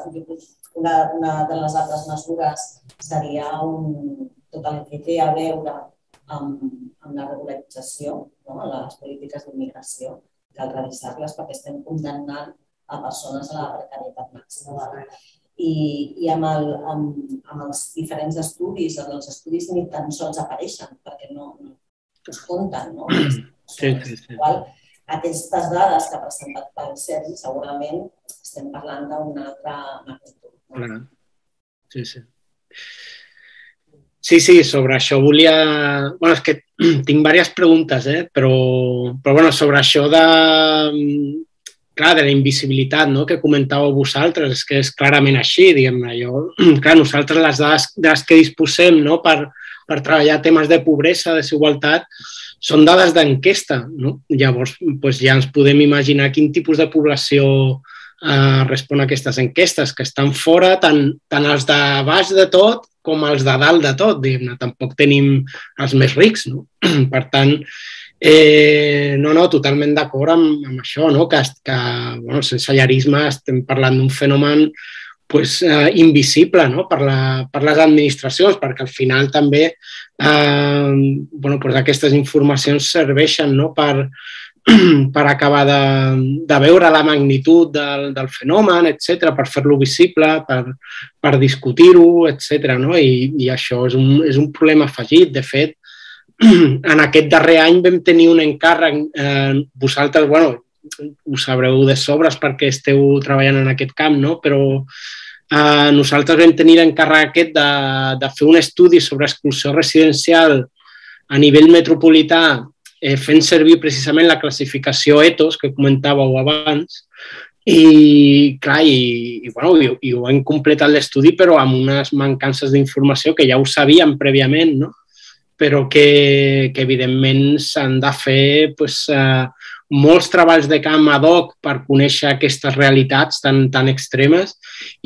una, una de les altres mesures seria un, tot el que té a veure amb, amb la regularització, no? les polítiques d'immigració, cal revisar-les perquè estem condemnant a persones a la precarietat màxima i, i amb, el, amb, amb els diferents estudis, amb els estudis ni tan sols apareixen perquè no, no es compten. No? Sí, sí, sí. Qual, aquestes dades que ha presentat pel Sergi segurament estem parlant d'una altra magnitud. Clar. Sí, sí. Sí, sí, sobre això volia... bueno, és que tinc diverses preguntes, eh? però, però bueno, sobre això de, clar, de la invisibilitat no? que comentàveu vosaltres, és que és clarament així, diguem-ne. Jo, clar, nosaltres les dades de les que disposem no? per, per treballar temes de pobresa, desigualtat, són dades d'enquesta. No? Llavors, doncs ja ens podem imaginar quin tipus de població eh, respon a aquestes enquestes, que estan fora tant, tant els de baix de tot com els de dalt de tot, diguem-ne. Tampoc tenim els més rics, no? Per tant, Eh, no, no, totalment d'acord amb, amb això, no? que, que bueno, sense llarisme estem parlant d'un fenomen pues, eh, invisible no? per, la, per les administracions, perquè al final també eh, bueno, pues aquestes informacions serveixen no? per, per acabar de, de veure la magnitud del, del fenomen, etc, per fer-lo visible, per, per discutir-ho, etc. No? I, I això és un, és un problema afegit. De fet, en aquest darrer any vam tenir un encàrrec, eh, vosaltres, bueno, ho sabreu de sobres perquè esteu treballant en aquest camp, no? però eh, nosaltres vam tenir l'encàrrec aquest de, de fer un estudi sobre exclusió residencial a nivell metropolità eh, fent servir precisament la classificació ETOS que comentàveu abans i, clar, i, i, bueno, i, i ho hem completat l'estudi però amb unes mancances d'informació que ja ho sabíem prèviament, no? Però que, que evidentment s'han de fer pues, eh, molts treballs de camp ad hoc per conèixer aquestes realitats tan, tan extremes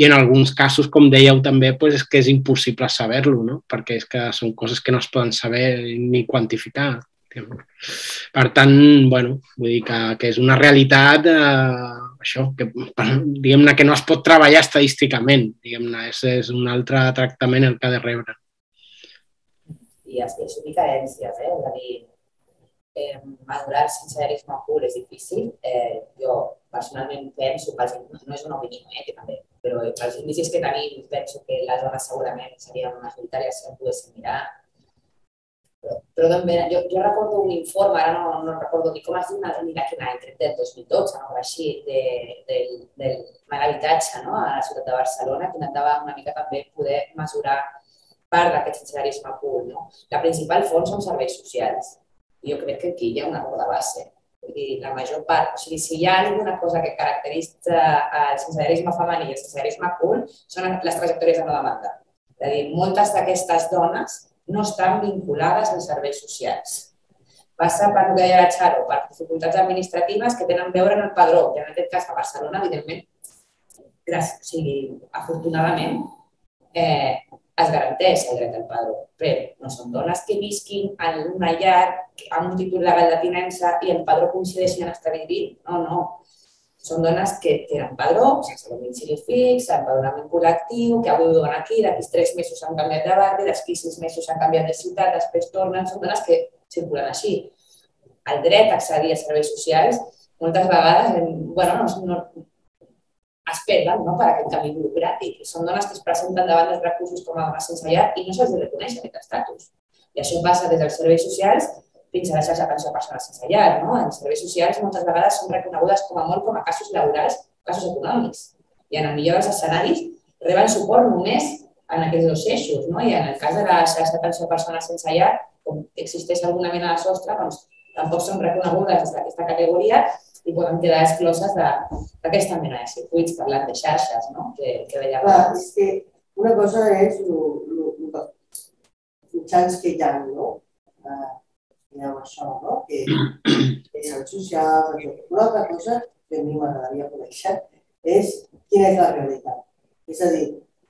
i en alguns casos, com dèieu també, pues, és que és impossible saber-lo, no? perquè és que són coses que no es poden saber ni quantificar. Per tant, bueno, vull dir que, que és una realitat eh, això, que diguem-ne que no es pot treballar estadísticament, diguem-ne, és, és un altre tractament el que ha de rebre i es assumir carències, eh? és a dir, eh, madurar el sensellarisme pur és difícil. Eh, jo personalment penso, pels, no és una opinió, eh, que també, però pels indicis que tenim penso que les dones segurament serien majoritàries si en poguéssim mirar. Però, però també, jo, jo recordo un informe, ara no, no recordo ni com es diu, ni de quin any, del 2012, no, així, de, del, del mal habitatge no, a la ciutat de Barcelona, que intentava una mica també poder mesurar part d'aquest sensellarisme pur. No? La principal font són serveis socials. Jo crec que aquí hi ha una error de base. Vull dir, la major part, o sigui, si hi ha alguna cosa que caracteritza el sensellarisme femení i el sensellarisme pur, són les trajectòries de no demanda. És a dir, moltes d'aquestes dones no estan vinculades als serveis socials. Passa per el que deia la Charo, per dificultats administratives que tenen a veure en el padró, i en aquest cas a Barcelona, evidentment, gràcies, o sigui, afortunadament, eh, es garanteix el dret al padró, però no són dones que visquin en una llar amb un títol legal de tinença i el padró coincideixi en estar vivint. No, no. Són dones que tenen padró, sense domicili fix, empadronament col·lectiu, que avui viuen aquí, d'aquí tres mesos han canviat de barri, d'aquí sis mesos han canviat de ciutat, després tornen, són dones que circulen així. El dret a accedir a serveis socials moltes vegades bueno, no, no, es perden no, per aquest camí burocràtic. Són dones que es presenten davant dels recursos com a dones sense llar i no se'ls reconeix aquest estatus. I això passa des dels serveis socials fins a la xarxa d'atenció a persones sense llar. No? Els serveis socials moltes vegades són reconegudes com a molt com a casos laborals, casos econòmics. I en el millor dels escenaris reben suport només en aquests dos eixos. No? I en el cas de la xarxa d'atenció a persones sense llar, com existeix alguna mena de sostre, doncs tampoc són reconegudes des d'aquesta categoria i poden quedar excloses d'aquesta mena de circuits, parlant de xarxes, no? que, que deia Clar, és que una cosa és els mitjans que hi ha, no? Eh, ha això, no? Que, ha els socials, etc. Una altra cosa que a mi m'agradaria conèixer és quina és la realitat. És a dir,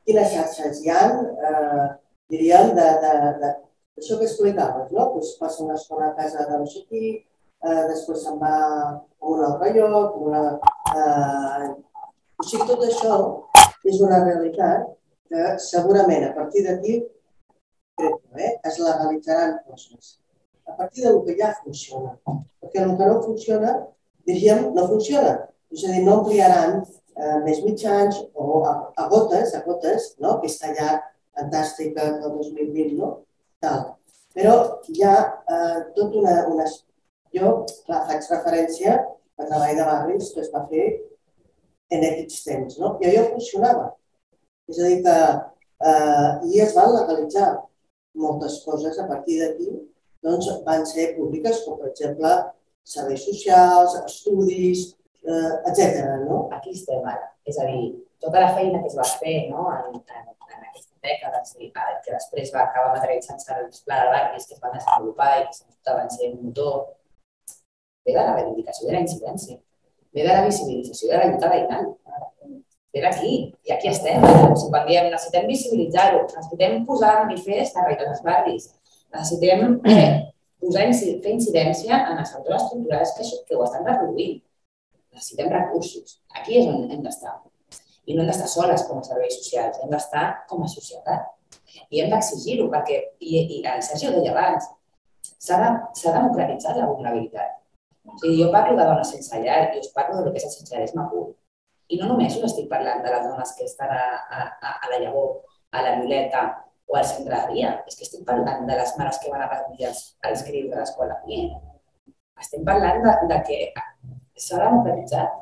quines xarxes hi ha, eh, diríem, de, de, de, això que explicaves, no? Pues passa una estona a casa de no sé qui, eh, després se'n va un altre lloc, a una, eh, o sigui, tot això és una realitat que segurament a partir d'aquí crec que eh, es legalitzaran coses. A partir del que ja funciona. Perquè el que no funciona, diríem, no funciona. És a dir, no ampliaran eh, més mitjans o a, a gotes, a gotes, no? aquesta llar fantàstica del 2020, no? Tal. Però hi ha eh, tot una, una... Jo, clar, faig referència al treball de barris que es va fer en aquells temps, no? I allò funcionava. És a dir, que eh, i es van legalitzar moltes coses a partir d'aquí, doncs van ser públiques, com per exemple serveis socials, estudis, eh, etc. No? Aquí estem ara. És a dir, tota la feina que es va fer no? en, en, en aquesta dècada, sí, que després va acabar materialitzant-se el pla de barris que es van desenvolupar i que ser un motor, ve de la reivindicació de la incidència, ve de la visibilització de la lluita veïnal. Ve d'aquí, i aquí estem. O sigui, quan diem necessitem visibilitzar-ho, necessitem posar de manifest la realitat dels barris, necessitem eh, posar, fer incidència en els sectors estructurals que, que ho estan reproduint. Necessitem recursos. Aquí és on hem d'estar. I no hem d'estar soles com a serveis socials, hem d'estar com a societat. I hem d'exigir-ho, perquè, i, i el Sergi ho deia abans, s'ha de, democratitzat la vulnerabilitat. O sigui, jo parlo de dones sense llar i us parlo del que és el sensellarisme pur. I no només us estic parlant de les dones que estan a, a, a, la llavor, a la Violeta o al centre de dia. És que estic parlant de les mares que van a recollir els, els crims de l'escola. Estem parlant de, de que s'ha democratitzat.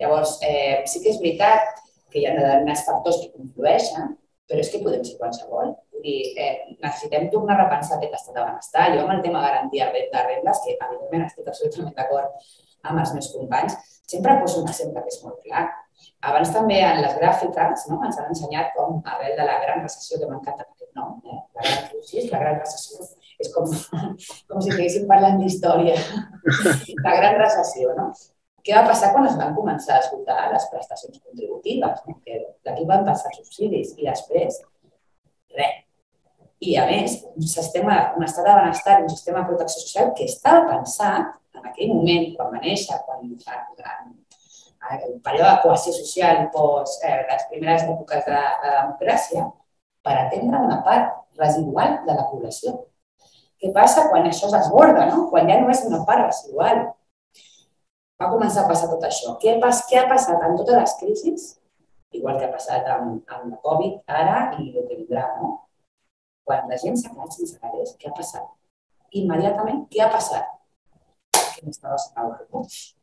Llavors, eh, sí que és veritat que hi ha determinats factors que conflueixen, però és que podem ser qualsevol. Dir, eh, necessitem tornar a repensar aquest estat de benestar. Jo amb el tema de garantia de rendes, que evidentment estic absolutament d'acord amb els meus companys, sempre poso un exemple que és molt clar. Abans també en les gràfiques no, ens han ensenyat com arrel de la gran recessió, que m'encanta aquest nom, eh? la gran crisi, la gran recessió, és com, com si estiguéssim parlant d'història. La gran recessió, no? Què va passar quan es van començar a escoltar les prestacions contributives? No? Que d'aquí van passar subsidis i després res. I a més, un sistema, un estat de benestar, un sistema de protecció social que estava pensat en aquell moment, quan va néixer, quan en, en el període de cohesió social post eh, les primeres èpoques de, de democràcia, per atendre una part residual de la població. Què passa quan això s'esborda, no? quan ja no és una part residual? Va començar a passar tot això. Què, pas, què ha passat en totes les crisis? Igual que ha passat amb, amb la Covid ara i el que vindrà, no? Quan la gent s'ha quedat sense calés, què ha passat? Immediatament, què ha passat? Que no estaba sacado recursos.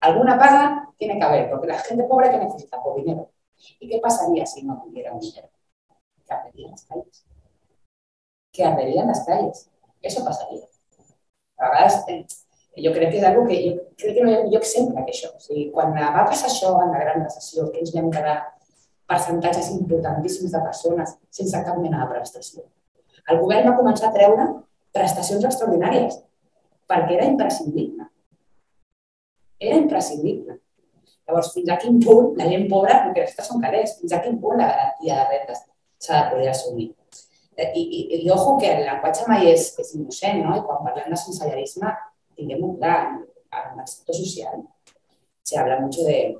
Alguna paga tiene que haber, porque la gente pobre que necesita por dinero. ¿Y qué pasaría si no tuviera dinero? Que arderían las calles. Que arderían las calles. Eso pasaría. A vegades, eh, jo crec que és algo que jo crec que no hi ha millor que això. O sigui, quan va passar això en la gran recessió, que ens vam quedar percentatges importantíssims de persones sense cap mena de prestació. El govern va començar a treure prestacions extraordinàries perquè era imprescindible. Era imprescindible. Llavors, fins a quin punt la gent pobra, el que són calés, fins a quin punt la garantia de rendes s'ha de poder assumir. Eh, I, i, i ojo que el llenguatge mai és, és innocent, no? I quan parlem de sensellarisme, tinguem-ho clar, en el sector social se habla mucho de,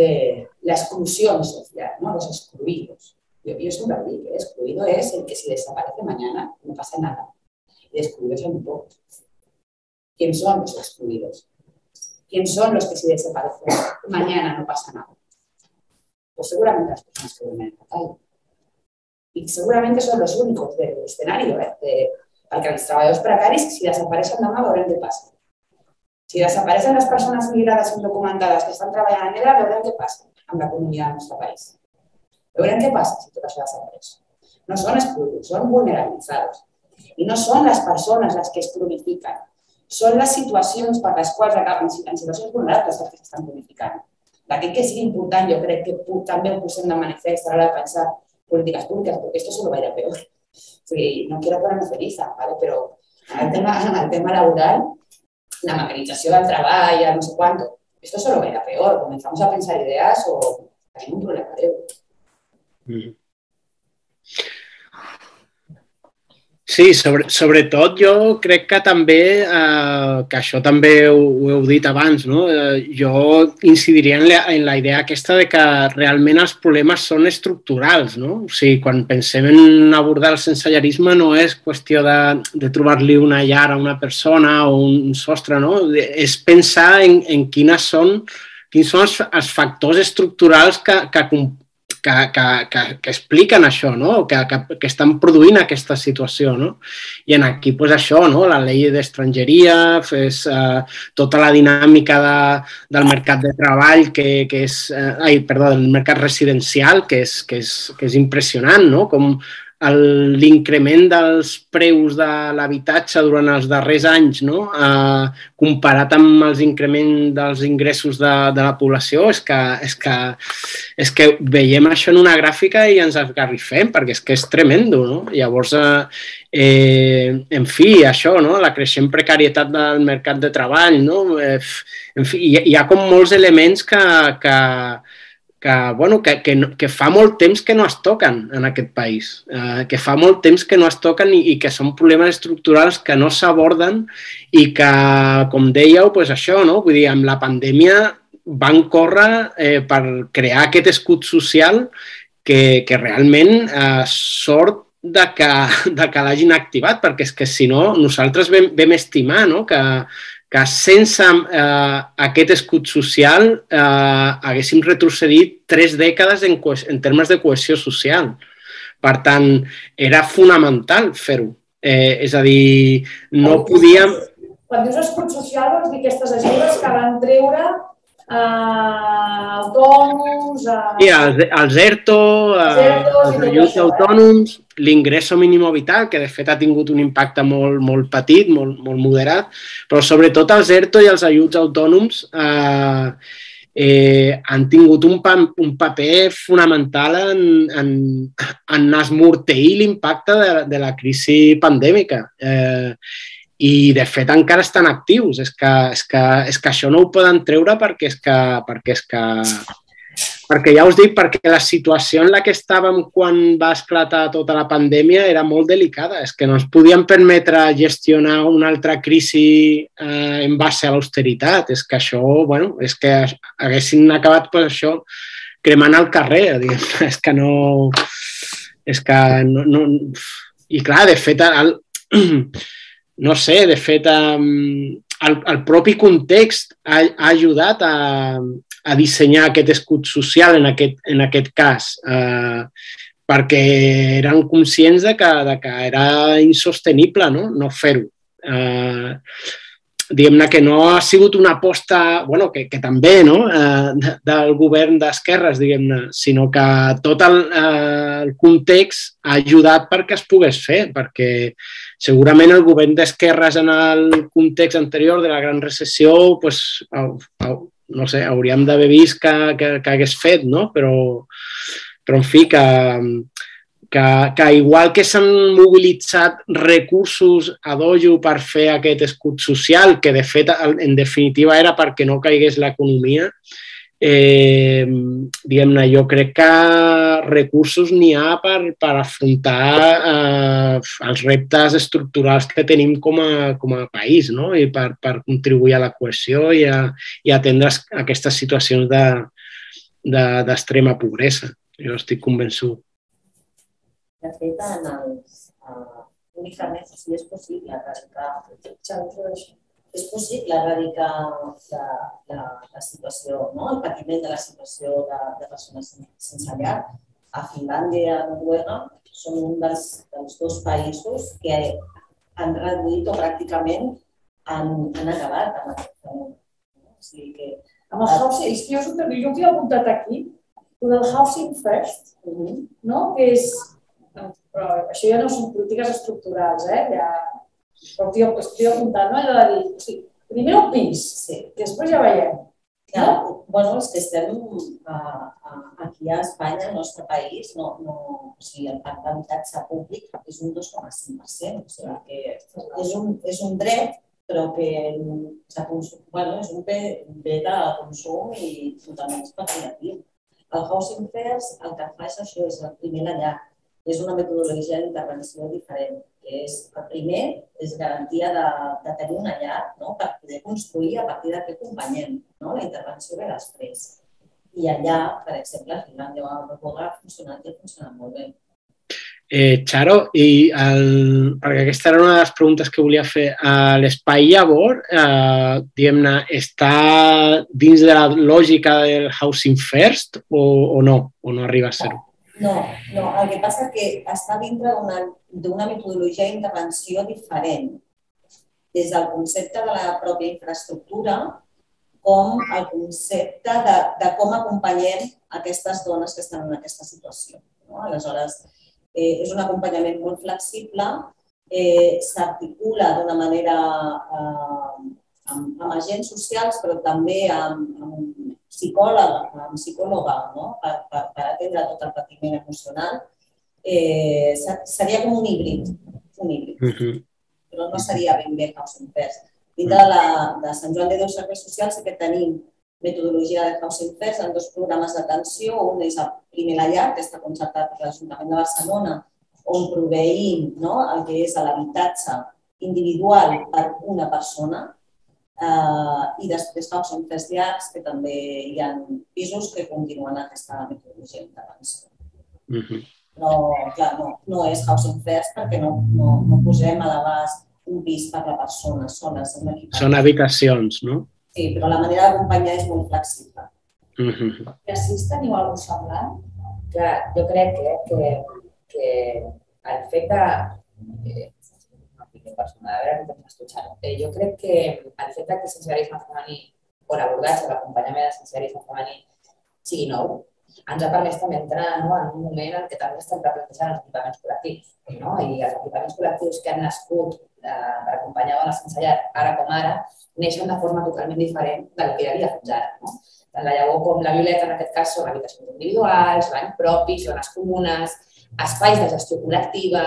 de la exclusión social, ¿no? Los excluidos. Yo, yo siempre digo que excluido es el que si desaparece mañana no pasa nada. Y excluidos muy pocos. ¿Quién son los excluidos? ¿Quién son los que si desaparecen mañana no pasa nada? Pues seguramente las personas que duermen en la calle. Y seguramente son los únicos del escenario, ¿eh? De, perquè els treballadors precaris, si desapareixen demà, veurem què passa. Si desapareixen les persones migrades indocumentades que estan treballant a negre, veurem què passa amb l'economia del nostre país. Veurem què passa si tot això desapareix. No són excluïts, són vulnerabilitzats. I no són les persones les que es cronifiquen, són les situacions per les quals acaben en vulnerables les que s'estan modificant. D'aquí que sigui important, jo crec que també ho posem de manifest a l'hora de pensar polítiques públiques, porque esto solo va a ir a peor. O sigui, no quiero ponerme feliza, ¿vale? però el tema, el tema laboral, la mecanizació del treball, no sé cuánto, esto solo va a ir a peor. Comenzamos a pensar ideas o tenim un problema greu. Mm. Sí, sobre, sobretot jo crec que també, eh, que això també ho, ho heu dit abans, no? Eh, jo incidiria en la, en la idea aquesta de que realment els problemes són estructurals, no? O sigui, quan pensem en abordar el sensellarisme no és qüestió de, de trobar-li una llar a una persona o un sostre, no? És pensar en, en quines són, quins són els, els factors estructurals que, que, que, que, que, que expliquen això, no? que, que, que estan produint aquesta situació. No? I en aquí, pues, això, no? la llei d'estrangeria, eh, tota la dinàmica de, del mercat de treball, que, que és, eh, ai, perdó, del mercat residencial, que és, que és, que és impressionant, no? com l'increment dels preus de l'habitatge durant els darrers anys, no? eh, comparat amb els increments dels ingressos de, de la població, és que, és, que, és que veiem això en una gràfica i ens esgarrifem, perquè és que és tremendo. No? Llavors, eh, eh, en fi, això, no? la creixent precarietat del mercat de treball, no? eh, en fi, hi, hi ha com molts elements que, que, que, bueno, que, que, que fa molt temps que no es toquen en aquest país, eh, que fa molt temps que no es toquen i, i que són problemes estructurals que no s'aborden i que, com dèieu, pues això, no? vull dir, amb la pandèmia van córrer eh, per crear aquest escut social que, que realment eh, sort de que, de que l'hagin activat, perquè és que si no, nosaltres vam, vam estimar no? que, que sense eh, aquest escut social eh, haguéssim retrocedit tres dècades en, en termes de cohesió social. Per tant, era fonamental fer-ho. Eh, és a dir, no podíem... Quan dius escut social vols dir aquestes ajudes que van treure a autònoms, a... Sí, els, els ERTO, eh, Els ERTOs els ajuts això, eh? autònoms, l'ingresso mínim vital, que de fet ha tingut un impacte molt, molt petit, molt, molt moderat, però sobretot els ERTO i els ajuts autònoms eh, eh, han tingut un, pa, un paper fonamental en, en, en esmorteir l'impacte de, de la crisi pandèmica. Eh, i de fet encara estan actius, és que, és que, és que això no ho poden treure perquè és que, perquè és que perquè ja us dic, perquè la situació en la que estàvem quan va esclatar tota la pandèmia era molt delicada, és que no ens podíem permetre gestionar una altra crisi eh, en base a l'austeritat, és que això, bueno, és que haguessin acabat per això cremant al carrer, diguem. és que no... És que no, no... I clar, de fet, el, no sé, de fet, el, el propi context ha, ha ajudat a, a dissenyar aquest escut social en aquest, en aquest cas, eh, perquè eren conscients de que, de que era insostenible no, no fer-ho. Eh, diguem-ne que no ha sigut una aposta, bueno, que, que també, no?, eh, de- del govern d'esquerres, diguem-ne, sinó que tot el, eh, el context ha ajudat perquè es pogués fer, perquè segurament el govern d'esquerres en el context anterior de la gran recessió, pues, no sé, hauríem d'haver vist que, que, que hagués fet, no? Però, però en fi, que, que, que igual que s'han mobilitzat recursos a dojo per fer aquest escut social, que de fet en definitiva era perquè no caigués l'economia, eh, diguem-ne, jo crec que recursos n'hi ha per, per afrontar eh, els reptes estructurals que tenim com a, com a país no? i per, per contribuir a la cohesió i a, i atendre es- aquestes situacions de- de- d'extrema de, pobresa. Jo estic convençut. De fet, en els, uh, únicament, sigui, és possible erradicar, és possible erradicar la, la, la situació, no? el patiment de la situació de, de persones sen- sense llar. A Finlàndia i a Noruega són un dels, dels dos països que han reduït o pràcticament han, han acabat amb aquest fenomen. no? O sigui que Amb el housing, és que jo, jo ho tinc apuntat aquí, el del housing first, no? que és, però això ja no són polítiques estructurals, eh? ja Però estic, estic apuntant, no? Allò de dir, o sigui, primer un pis, Sí. i després ja veiem. Ja, bueno, és que estem a, a, aquí a Espanya, al nostre país, no, no, o sigui, el parc d'habitatge públic és un 2,5%. O sigui, que és un, és un dret, però que s'ha consum, bueno, és un bé, un bé de consum i totalment especulatiu. El Housing First el que fa és això, és el primer la llar. És una metodologia d'intervenció diferent, que és, el primer, és garantia de, de tenir una llar no? per poder construir a partir què acompanyem. No? La intervenció ve després. I allà, per exemple, a Finlàndia o a Noruega ha funcionat i ha funcionat molt bé. Eh, Charo, i el, perquè aquesta era una de les preguntes que volia fer. Uh, L'espai llavor, uh, diguem-ne, està dins de la lògica del housing first o, o no? O no arriba a ser-ho? No, no, el que passa que està dintre d'una metodologia d'intervenció diferent, des del concepte de la pròpia infraestructura com el concepte de, de com acompanyem aquestes dones que estan en aquesta situació. No? Aleshores, eh, és un acompanyament molt flexible, eh, s'articula d'una manera eh, amb, amb agents socials, però també amb, amb psicòloga, amb psicòloga no? per, per, per atendre tot el patiment emocional. Eh, se- seria com un híbrid, un híbrid, Uh -huh. però no seria ben bé Housing First. Dintre de, la, de Sant Joan de Déu Serveis Socials sí que tenim metodologia de Housing First en dos programes d'atenció. Un és el primer la llar, que està concertat per l'Ajuntament de Barcelona, on proveïm no, el que és l'habitatge individual per una persona, eh, i després Housing First Llars, que també hi ha pisos que continuen aquesta metodologia d'intervenció. Uh -huh. Però, clar, no, no és Housing First perquè no, no, no posem a l'abast un pis per la persona equipament. Són habitacions, no? Sí, però la manera d'acompanyar és molt flexible. Uh -huh. I així teniu alguna cosa semblant? Clar, jo crec que, que, que el fet de... Eh, una opinió personal, a veure com escoltar eh, Jo crec que el fet de que el sensellarisme femení o l'abordatge, l'acompanyament del sensellarisme femení sigui nou, ens ha permès també entrar no, en un moment en què també estem replantejant els equipaments col·lectius. No? I els equipaments col·lectius que han nascut eh, per acompanyar dones sense llar, ara com ara, neixen de forma totalment diferent del que hi havia fins ara. No? Tant la llavor com la Violeta, en aquest cas, són habitacions individuals, banys propis, zones comunes, espais de gestió col·lectiva,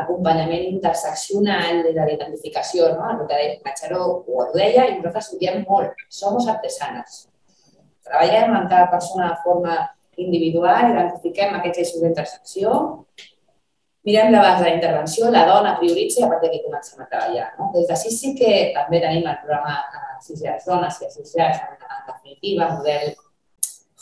acompanyament interseccional, de la identificació, no? el que deia la Xaró ho deia i nosaltres ho diem molt, som artesanes. Treballem amb cada persona de forma individual, identifiquem aquests eixos d'intersecció, mirem la base d'intervenció, la dona prioritza i a partir d'aquí comencem a treballar. No? Des d'ací sí que també tenim el programa eh, Sis Llars Dones i Llars, en, en definitiva, model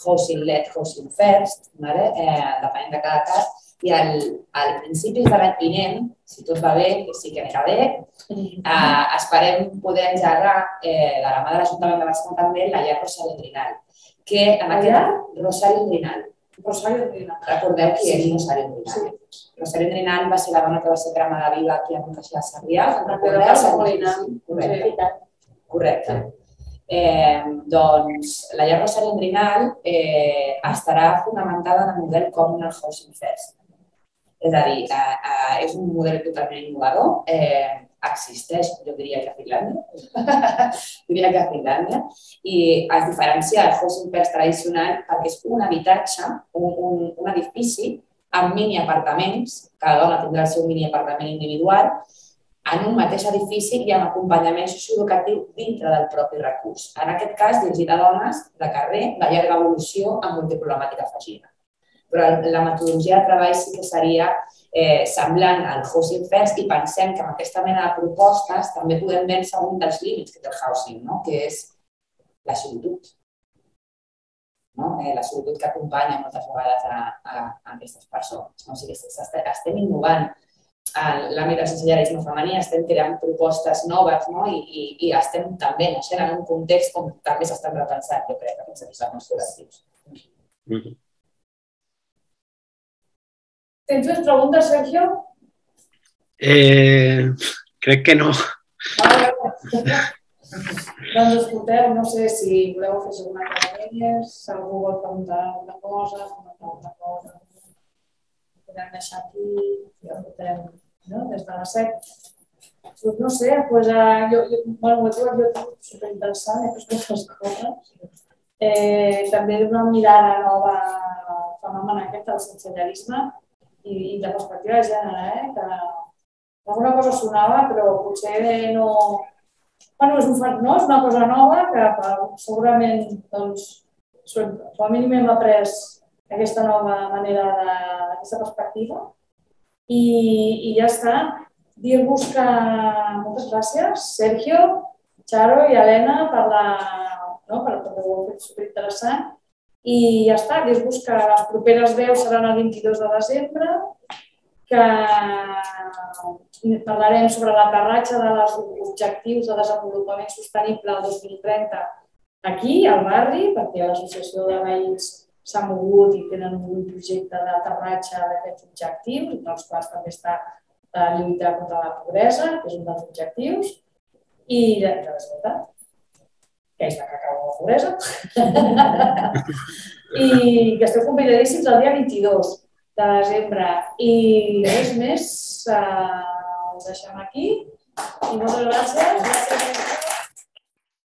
housing led, housing first, vale? eh, depenent de cada cas, i al, al principis de l'any vinent, si tot va bé, que sí que anirà bé, eh, esperem poder engegar eh, de la mà de l'Ajuntament de Barcelona també la llar Rosario Trinal, que en aquest Rosario Trinal, Rosario Trina. Recordeu qui és Rosario Trinal. Rosario Trinal va ser la dona que va ser cremada viva aquí a Montcaixí de Sarrià. recordeu? Correcte. Correcte. Eh, doncs la llar Rosario Trinal eh, estarà fonamentada en el model Communal Housing First. És a dir, eh, eh, és un model totalment innovador, eh, existeix, jo diria que a Finlàndia, diria que a Finlàndia, i es diferencia del housing first tradicional perquè és un habitatge, un, un, un edifici amb mini apartaments, cada dona tindrà el seu mini apartament individual, en un mateix edifici i amb acompanyament socioeducatiu dintre del propi recurs. En aquest cas, dirigit a dones de carrer de llarga evolució amb multiproblemàtica afegida. Però la metodologia de treball sí que seria eh, semblant al Housing First i pensem que amb aquesta mena de propostes també podem vèncer un dels límits que té el housing, no? que és la solitud. No? Eh, la solitud que acompanya moltes vegades a, a, a aquestes persones. No? O sigui, estem, innovant en l'àmbit del sensellarisme femení, estem creant propostes noves no? I, i, i estem també naixent en un context on també s'estan repensant, jo crec, aquests episodis col·lectius. Uh -huh. Tens més preguntes, Sergio? Eh, crec que no. Doncs escolteu, no sé si voleu fer segona cosa d'elles, si algú vol preguntar alguna cosa, comentar alguna cosa. Ho podem deixar aquí i escoltem no? des de les 7. Pues no sé, pues, uh, jo, jo, bueno, ho he trobat jo superinteressant, he pres moltes coses. Eh, també una mirada nova fenomen aquest del sensellarisme i, i de perspectiva de gènere, eh? que alguna cosa sonava, però potser no... Bueno, és, un, no? és una cosa nova que per, segurament doncs, com a mínim hem après aquesta nova manera de, aquesta perspectiva i, i ja està. Dir-vos que moltes gràcies, Sergio, Charo i Helena, per la, no, per, per ho heu fet superinteressant. I ja està, dir-vos que les properes veus seran el 22 de desembre, que parlarem sobre l'aterratge dels objectius de desenvolupament sostenible al 2030 aquí, al barri, perquè l'associació de veïns s'ha mogut i tenen un projecte d'aterratge d'aquests objectius, dels quals també està la lluita contra la pobresa, que és un dels objectius, i de, de desigualtat, que és la que acaba la pobresa. I que esteu convidadíssims el dia 22 de desembre. I res més, eh, us deixem aquí. I moltes gràcies. gràcies.